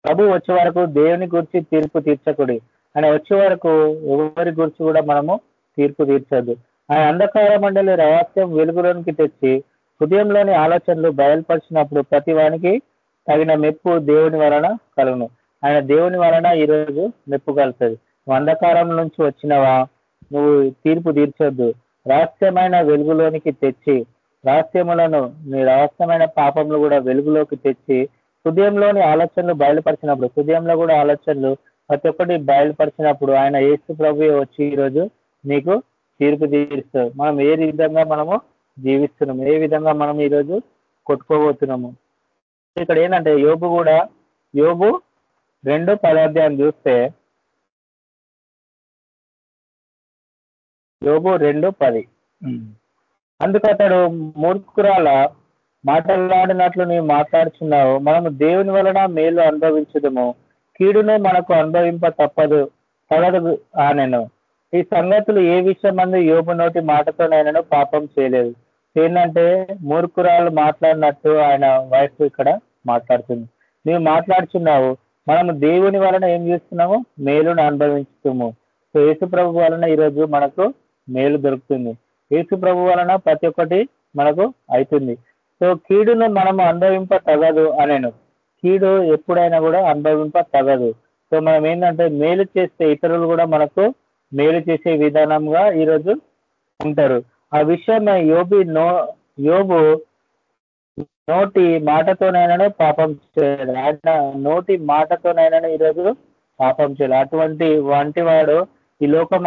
ప్రభు వచ్చే వరకు దేవుని గురించి తీర్పు తీర్చకుడి. ఆయన వచ్చే వరకు ఎవరి గురించి కూడా మనము తీర్పు తీర్చద్దు. ఆయన అంధకార మండలి రహస్యం వెలుగులోనికి తెచ్చి హృదయంలోని ఆలోచనలు బయలుపరిచినప్పుడు ప్రతి వానికి తగిన మెప్పు దేవుని వలన కలుగును. ఆయన దేవుని వలన ఈరోజు మెప్పు కలుగుతుంది. నువ్వు అంధకారం నుంచి వచ్చినవా? నువ్వు తీర్పు తీర్చొద్దు. రహస్యమైన వెలుగులోనికి తెచ్చి రహస్యములను నీ రహస్యమైన పాపములు కూడా వెలుగులోకి తెచ్చి హృదయంలోని ఆలోచనలు బయలుపరిచినప్పుడు హృదయంలో కూడా ఆలోచనలు ప్రతి ఒక్కటి బయలుపరిచినప్పుడు ఆయన ఏసు ప్రభు వచ్చి ఈరోజు నీకు తీర్పు తీరుస్తారు మనం ఏ విధంగా మనము జీవిస్తున్నాము? ఏ విధంగా మనం ఈరోజు కొట్టుకోబోతున్నాము? ఇక్కడ ఏంటంటే యోబు కూడా యోబు రెండు పదార్థాలు చూస్తే యోబు రెండు పది. అందుకు అతడు మూర్ఖురాల మాట్లాడినట్లు నీవు మాట్లాడుచున్నావు. మనము దేవుని వలన మేలు అనుభవించదము. కీడును మనకు అనుభవింప తప్పదు. తగదు ఆనెను ఈ సంగతులు ఏ విషయం మంది యోబు నోటి మాటతోనైనాను పాపం చేయలేదు. ఏంటంటే మూర్ఖురాలు మాట్లాడినట్టు ఆయన వైఫ్ ఇక్కడ మాట్లాడుతుంది. నీవు మాట్లాడుచున్నావు. మనము దేవుని వలన ఏం చేస్తున్నాము? మేలును అనుభవించుతాము సో యేసు ప్రభు వలన ఈరోజు మనకు మేలు దొరుకుతుంది. యేసు ప్రభు వలన ప్రతి ఒక్కటి మనకు అవుతుంది. సో కీడును మనము అనుభవింప తగదు అనేను. కీడు ఎప్పుడైనా కూడా అనుభవింప తగదు సో మనం ఏంటంటే మేలు చేస్తే ఇతరులు కూడా మనకు మేలు చేసే విధానంగా ఈరోజు ఉంటారు. ఆ విషయం యోబి నో యోబు నోటి మాటతోనైనా పాపం చేయడు. ఆయన నోటి మాటతోనైనా ఈరోజు పాపం చేయాలి అటువంటి వంటి వాడు ఈ లోకం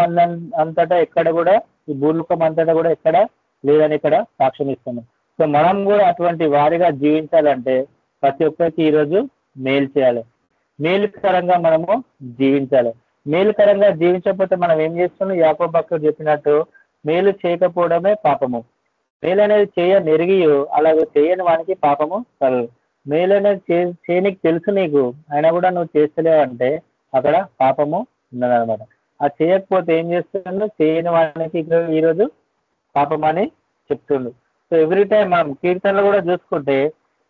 అంతటా ఎక్కడ కూడా ఈ భూలోకం అంతటా కూడా ఎక్కడ లేదని ఇక్కడ సాక్ష్యం ఇస్తున్నాం సో మనం కూడా అటువంటి వారిగా జీవించాలంటే ప్రతి ఒక్కరికి ఈరోజు మేలు చేయాలి. మేలుకరంగా మనము జీవించాలి. మేలుకరంగా జీవించకపోతే మనం ఏం చేస్తున్నాం? యాకో భక్తులు చెప్పినట్టు మేలు చేయకపోవడమే పాపము. మేలు అనేది చేయ నెరిగియో అలాగే చేయని వానికి పాపము కలదు. మేలు అనేది చేయనికి తెలుసు నీకు అయినా కూడా నువ్వు చేస్తలేవు అంటే అక్కడ పాపము ఉన్నదనమాట ఆ చేయకపోతే ఏం చేస్తున్నాడు చేయని వానికి ఈరోజు పాపం అని చెప్తుండు. సో ఎవ్రీ టైం మనం కీర్తనలు కూడా చూసుకుంటే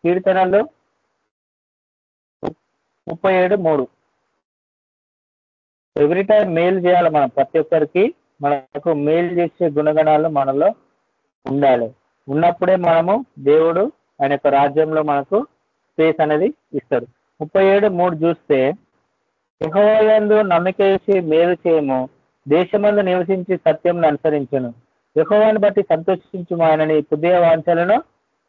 కీర్తనలు ముప్పై ఏడు మూడు. ఎవ్రీ టైం మేలు చేయాలి మనం ప్రతి ఒక్కరికి మనకు మేలు చేసే గుణగణాలు మనలో ఉండాలి. ఉన్నప్పుడే మనము దేవుడు ఆయన యొక్క రాజ్యంలో మనకు స్పేస్ అనేది ఇస్తాడు. ముప్పై ఏడు మూడు చూస్తే యహోయందు నమ్మిక వేసి మేలు చేయము దేశమందు నివసించి సత్యంను అనుసరించును. యహోవాన్ని బట్టి సంతోషించు ఆయనని హృదయ వాంఛలను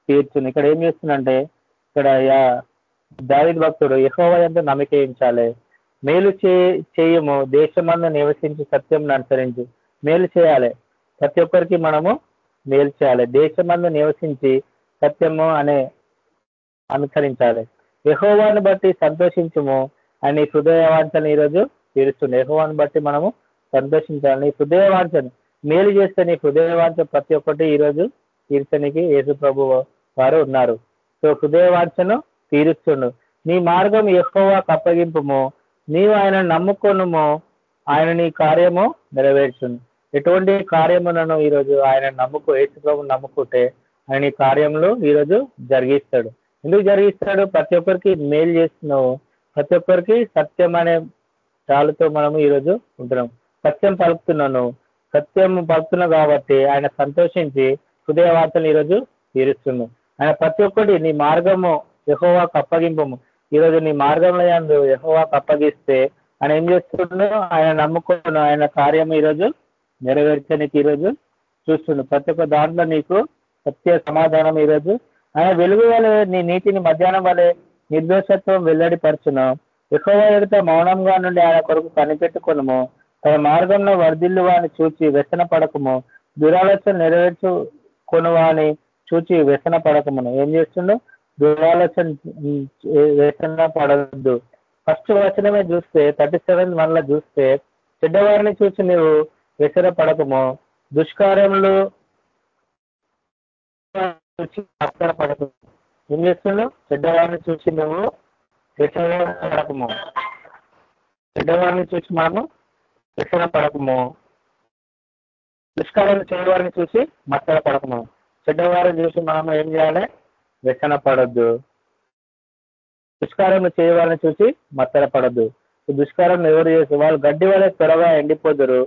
తీర్చును. ఇక్కడ ఏం చేస్తుందంటే ఇక్కడ దావిద్ భక్తుడు యహోవయందు నమ్మిక వేయించాలి. మేలు చే చేయము దేశమందు నివసించి సత్యంను అనుసరించు. మేలు చేయాలి. ప్రతి ఒక్కరికి మనము మేలు చేయాలి దేశమందు నివసించి సత్యము అనే అనుసరించాలి. యహోవాన్ని బట్టి సంతోషించము అని హృదయవాంఛను ఈరోజు తీరుస్తుంది యహోవాన్ని బట్టి మనము సంతోషించాలి. నీ హృదయవాంఛను మేలు చేస్తే నీ హృదయ ప్రతి ఒక్కటి ఈరోజు తీర్చనికి యేసు ప్రభు వారు ఉన్నారు. సో హృదయవాంఛను తీరుస్తుండు. నీ మార్గం ఎక్కువ అప్పగింపుము. నీవు ఆయన నమ్ముకొనుము. ఆయన నీ కార్యము నెరవేర్చును. ఎటువంటి కార్యములను ఈరోజు ఆయన నమ్ముకో ఏసుప్రభు నమ్ముకుంటే ఆయన ఈ కార్యములు ఈరోజు జరిగిస్తాడు. ఎందుకు జరిగిస్తాడు? ప్రతి ఒక్కరికి మేలు చేస్తున్నావు. ప్రతి ఒక్కరికి సత్యం అనే చాలుతో మనము ఈరోజు ఉంటున్నాం. సత్యం పలుకుతున్నాను. సత్యం పలుకుతున్నావు కాబట్టి ఆయన సంతోషించి హృదయ వార్తలు ఈరోజు తీరుస్తుంది ఆయన ప్రతి ఒక్కటి నీ మార్గము యహోవాకు అప్పగింపము. ఈరోజు నీ మార్గంలో యందు యహోవాకు అప్పగిస్తే ఆయన ఏం చేస్తున్నాడు? ఆయన నమ్ముకోను ఆయన కార్యం ఈరోజు నెరవేర్చడానికి ఈరోజు చూస్తుండు. ప్రతి ఒక్క దాంట్లో నీకు సత్య సమాధానం ఈరోజు. ఆయన వెలుగు వలె నీ నీతిని మధ్యాహ్నం వలె నిర్దోషత్వం వెల్లడిపరచును ఎక్కువ ఎడితే మౌనంగా నుండి ఆయన కొరకు కనిపెట్టుకునము. తన మార్గంలో వర్ధిల్లు వాని చూచి వ్యసన పడకము దురాలోచన నెరవేర్చు వాని చూచి వ్యసన పడకమును ఏం చేస్తుండు? దురాలోచన వ్యసన పడద్దు ఫస్ట్ వచనమే చూస్తే థర్టీ సెవెన్ వన్లో చూస్తే చెడ్డవారిని చూసి నువ్వు వ్యసన పడకము దుష్కార్యములు చూసి వ్యసన పడకము ఏం చేస్తున్నావు చెడ్డవారిని చూసి మేము పడకము చెడ్డవారిని చూసి మనము వ్యసన పడకము దుష్కారం చేయవారిని చూసి మత్తల పడకము చెడ్డవారిని చూసి మనం ఏం చేయాలి? వ్యసన పడద్దు దుష్కారం చేయవాలని చూసి మత్తర పడద్దు దుష్కారం ఎవరు చేసి వాళ్ళు గడ్డి వల్ల త్వరగా ఎండిపోదురు.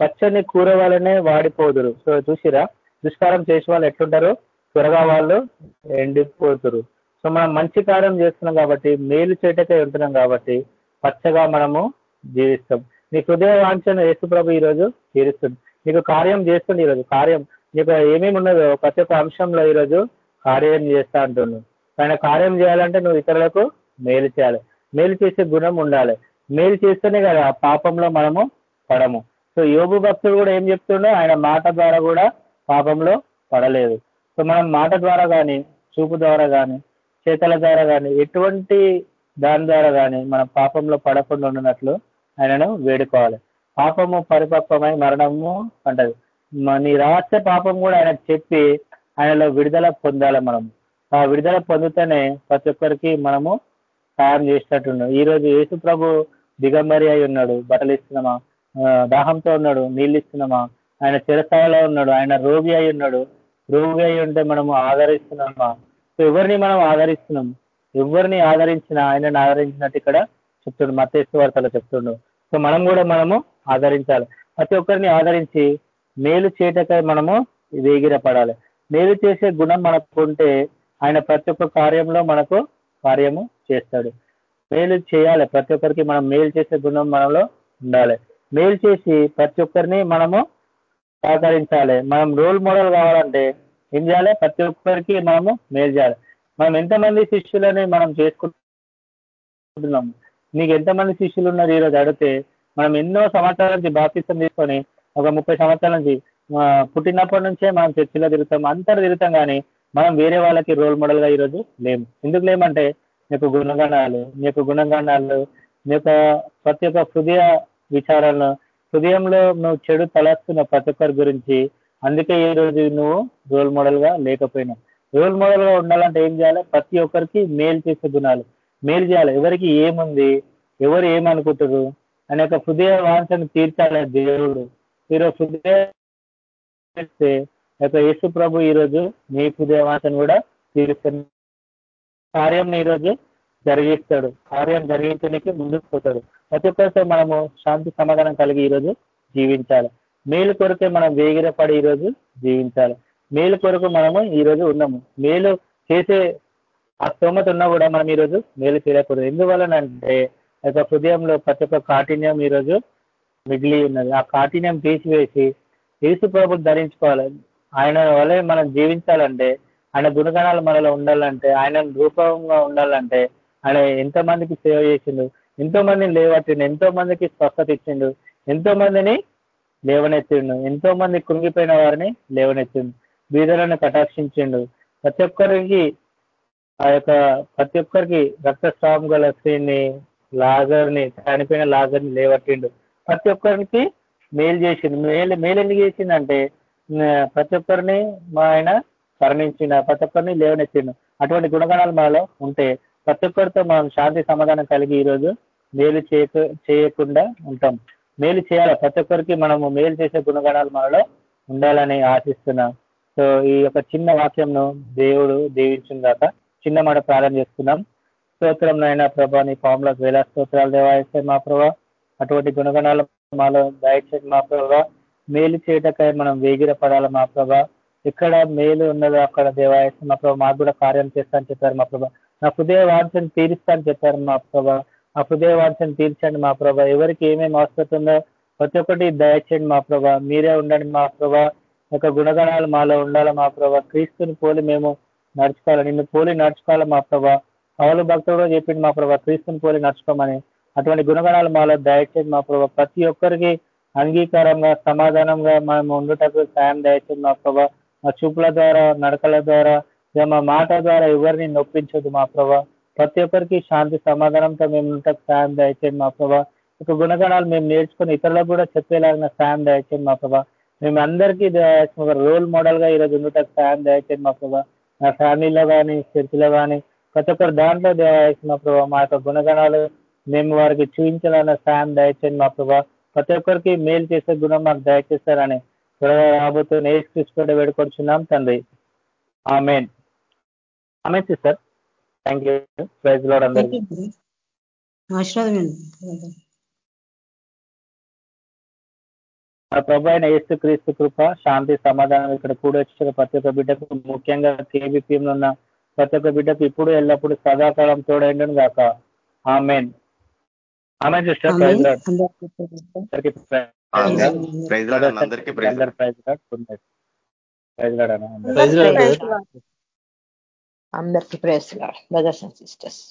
పచ్చని కూర వాళ్ళనే వాడిపోదురు. సో చూసిరా? దుష్కారం చేసే వాళ్ళు ఎట్లుంటారు? త్వరగా వాళ్ళు ఎండిపోతురు. సో మనం మంచి కార్యం చేస్తున్నాం కాబట్టి మేలు చేటకే వెళ్తున్నాం కాబట్టి పచ్చగా మనము జీవిస్తాం. నీ హృదయ వాంఛను యేసుప్రభు ఈరోజు తీరుస్తుంది. నీకు కార్యం చేస్తుంది ఈరోజు. కార్యం. నీకు ఏమేమి ఉన్నదో ప్రతి ఒక్క అంశంలో ఈరోజు కార్యం చేస్తా అంటున్నావు ఆయన కార్యం చేయాలంటే నువ్వు ఇతరులకు మేలు చేయాలి. మేలు చేసే గుణం ఉండాలి. మేలు చేస్తేనే కదా పాపంలో మనము పడము. సో యోగు భక్తుడు కూడా ఏం చెప్తుండో ఆయన మాట ద్వారా కూడా పాపంలో పడలేదు. సో మనం మాట ద్వారా కానీ చూపు ద్వారా కానీ చేతల ద్వారా కానీ ఎటువంటి దాని ద్వారా కానీ మనం పాపంలో పడకుండా ఉన్నట్లు ఆయనను వేడుకోవాలి. పాపము పరిపక్వమై మరణము అంటది. నీ రహస్య పాపం కూడా ఆయన చెప్పి ఆయనలో విడుదల పొందాలి మనం. ఆ విడుదల పొందితేనే ప్రతి ఒక్కరికి మనము సాయం చేసినట్టు ఈరోజు యేసు ప్రభు దిగంబరి అయి ఉన్నాడు. బట్టలు ఇస్తున్నామా? దాహంతో ఉన్నాడు నీళ్ళు ఇస్తున్నామా ఆయన చిరస్థాయిలో ఉన్నాడు ఆయన రోగి అయి ఉన్నాడు. రోగి అయి ఉంటే మనము ఆదరిస్తున్నామా? సో ఎవరిని మనం ఆదరిస్తున్నాం? ఎవరిని ఆదరించినా ఆయనను ఆదరించినట్టు ఇక్కడ చెప్తుండు మతేశ్వ వార్తలో చెప్తుండు. సో మనం కూడా మనము ఆదరించాలి. ప్రతి ఒక్కరిని ఆదరించి మేలు చేయటకై మనము వేగిర పడాలి మేలు చేసే గుణం మనకు ఉంటే ఆయన ప్రతి ఒక్క కార్యంలో మనకు కార్యము చేస్తాడు. మేలు చేయాలి. ప్రతి ఒక్కరికి మనం మేలు చేసే గుణం మనలో ఉండాలి. మేలు చేసి ప్రతి ఒక్కరిని మనము సహకరించాలి. మనం రోల్ మోడల్ కావాలంటే ఏం చేయాలి? ప్రతి ఒక్కరికి మనము మేలు చేయాలి. మనం ఎంతమంది శిష్యులని మనం చేసుకుంటున్నాము నీకు ఎంతమంది శిష్యులు ఉన్నారు ఈరోజు అడిగితే మనం ఎన్నో సంవత్సరాల నుంచి బాప్తిసం తీసుకొని ఒక ముప్పై సంవత్సరాల నుంచి పుట్టినప్పటి నుంచే మనం చర్చిలో తిరుగుతాం అంతా తిరుగుతాం కానీ మనం వేరే వాళ్ళకి రోల్ మోడల్గా ఈరోజు లేము. ఎందుకు లేమంటే మీకు గుణగణాలు మీకు గుణగణాలు మీ యొక్క ప్రతి ఒక్క హృదయ విచారాలను హృదయంలో నువ్వు చెడు తలస్తున్న ప్రతి ఒక్కరి గురించి. అందుకే ఈ రోజు నువ్వు రోల్ మోడల్గా లేకపోయినావు. రోల్ మోడల్గా ఉండాలంటే ఏం చేయాలి? ప్రతి ఒక్కరికి మేలు చేసే గుణాలు. మేలు చేయాలి. ఎవరికి ఏముంది? ఎవరు ఏమనుకుంటారు? అనే యొక్క హృదయ వాంఛను తీర్చాలి దేవుడు. ఈరోజు హృదయ యొక్క యేసు ప్రభు ఈరోజు నీ హృదయ వాంఛను కూడా తీరుస్తున్న కార్యం ఈరోజు జరిగిస్తాడు. కార్యం జరిగించడానికి ముందుకు పోతాడు. ప్రతి ఒక్కరితో మనము శాంతి సమాధానం కలిగి ఈరోజు జీవించాలి. మేలు కొరకే మనం వేగిరపడి ఈరోజు జీవించాలి. మేలు కొరకు మనము ఈరోజు ఉన్నాము. మేలు చేసే ఆ స్తోమత ఉన్నా కూడా మనం ఈరోజు మేలు చేయకూడదు ఎందువలనంటే ఆ యొక్క హృదయంలో ప్రతి ఒక్క కాఠిన్యం ఈరోజు మిగిలి ఉన్నది. ఆ కాఠిన్యం తీసివేసి యేసు ప్రభుని ధరించుకోవాలి. ఆయన వలె మనం జీవించాలంటే ఆయన గుణగణాలు మనలో ఉండాలంటే ఆయన రూపంగా ఉండాలంటే ఆయన ఎంతమందికి సేవ చేసిండు ఎంతో మందిని లేవట్టిండు ఎంతో మందికి స్వస్థత ఇచ్చిండు ఎంతో మందిని లేవనెత్తిండు ఎంతో మంది కృంగిపోయిన వారిని లేవనెత్తిండు బీదలను కటాక్షించిండు. ప్రతి ఒక్కరికి ఆ యొక్క ప్రతి ఒక్కరికి రక్తస్రావం గల స్త్రీని లాగర్ని చనిపోయిన లాగర్ని లేవట్టిండు. ప్రతి ఒక్కరికి మేలు చేసిండు. మేలు మేలు ఎందుకు చేసిందంటే ప్రతి ఒక్కరిని మా ఆయన కరుణించిండు ప్రతి ఒక్కరిని లేవనెత్తిండు. అటువంటి గుణగణాలు మనలో ఉంటే ప్రతి ఒక్కరితో మనం శాంతి సమాధానం కలిగి ఈరోజు మేలు చేయక చేయకుండా ఉంటాం. మేలు చేయాలి? ప్రతి ఒక్కరికి మనము మేలు చేసే గుణగణాలు మనలో ఉండాలని ఆశిస్తున్నాం. సో ఈ యొక్క చిన్న వాక్యంను దేవుడు దీవించిన దాకా చిన్న మాట ప్రారంభం చేసుకున్నాం స్తోత్రం నాయన ప్రభా నీ పాములకు వేల స్తోత్రాలు దేవాయిస్తే మా ప్రభా. అటువంటి గుణగణాలు మాలో దయచేసి మా ప్రభా. మేలు చేయటకై మనం వేగిర పడాలి మా ప్రభా. ఎక్కడ మేలు ఉన్నదో అక్కడ దేవాయస్తే మా ప్రభా. మాకు కూడా కార్యం చేస్తాను చెప్పారు మా ప్రభా. నా హృదయ వాంఛను తీరుస్తాను చెప్పారు మా ప్రభా. ఆ హృదయ వాంఛను తీర్చండి మా ప్రభా. ఎవరికి ఏమేమి అవసరం ఉందో ప్రతి ఒక్కటి దయచేయండి మా ప్రభా. మీరే ఉండండి మా ప్రభా. యొక్క గుణగణాలు మాలో ఉండాలి మా ప్రభా. క్రీస్తుని పోలి మేము నడుచుకోవాలి. నిన్ను పోలి నడుచుకోవాలి మా ప్రభా. పౌలు భక్తుడు చెప్పింది మా ప్రభా క్రీస్తుని పోలి నడుచుకోమని. అటువంటి గుణగణాలు మాలో దయచేయండి మా ప్రభా. ప్రతి ఒక్కరికి అంగీకారంగా సమాధానంగా మేము ఉండుటకు సాయం దయచేయండి మా ప్రభా. మా చూపుల ద్వారా నడకల ద్వారా ఇక మా మాట ద్వారా ఎవరిని నొప్పించదు మా ప్రభా. ప్రతి ఒక్కరికి శాంతి సమాధానంతో మేము ఉండటకు సాయం దయచేయండి మా ప్రభా. ఒక గుణగణాలు మేము నేర్చుకుని ఇతరులకు కూడా చెప్పేలాగిన సాయం దయచేయండి మా ప్రభా. మేము అందరికీ ఒక రోల్ మోడల్గా ఈరోజు ఉండటకు సాయం దయచేయండి మా ప్రభా. నా ఫ్యామిలీలో కానీ చర్చిలో కానీ ప్రతి ఒక్కరు దాంట్లో దయచేసిన ప్రభా మా యొక్క గుణగణాలు మేము వారికి చూపించాలన్న సాయం దయచేయండి మా ప్రభా. ప్రతి ఒక్కరికి మేలు చేసే గుణం మాకు దయచేస్తారని త్వరగా రాబోతున్న నేస్ క్రిస్పేట వేడుకొచ్చున్నాం తండ్రి. Amen. Amen sister thank you praise అందరికీ. ఆశీర్వాదం ఆ ప్రభు అయిన యేసు క్రీస్తు కృప శాంతి సమాధానం ఇక్కడ కూడా వచ్చిన ప్రతి ఒక్క బిడ్డకు ముఖ్యంగా కేబిపిఎం ఉన్న ప్రతి ఒక్క బిడ్డకు ఇప్పుడు ఎల్లప్పుడు సదాకాలం తోడైండను గాక. ఆమెన్ ఆమె సిస్టర్ ప్రైజ్ లాడ్ అందరికీ praise Lord praise praise Lord. Good night praise Lord. అన్న అందరికీ. Praise Lord Praise the Lord. అందరికి praise Lord brothers and sisters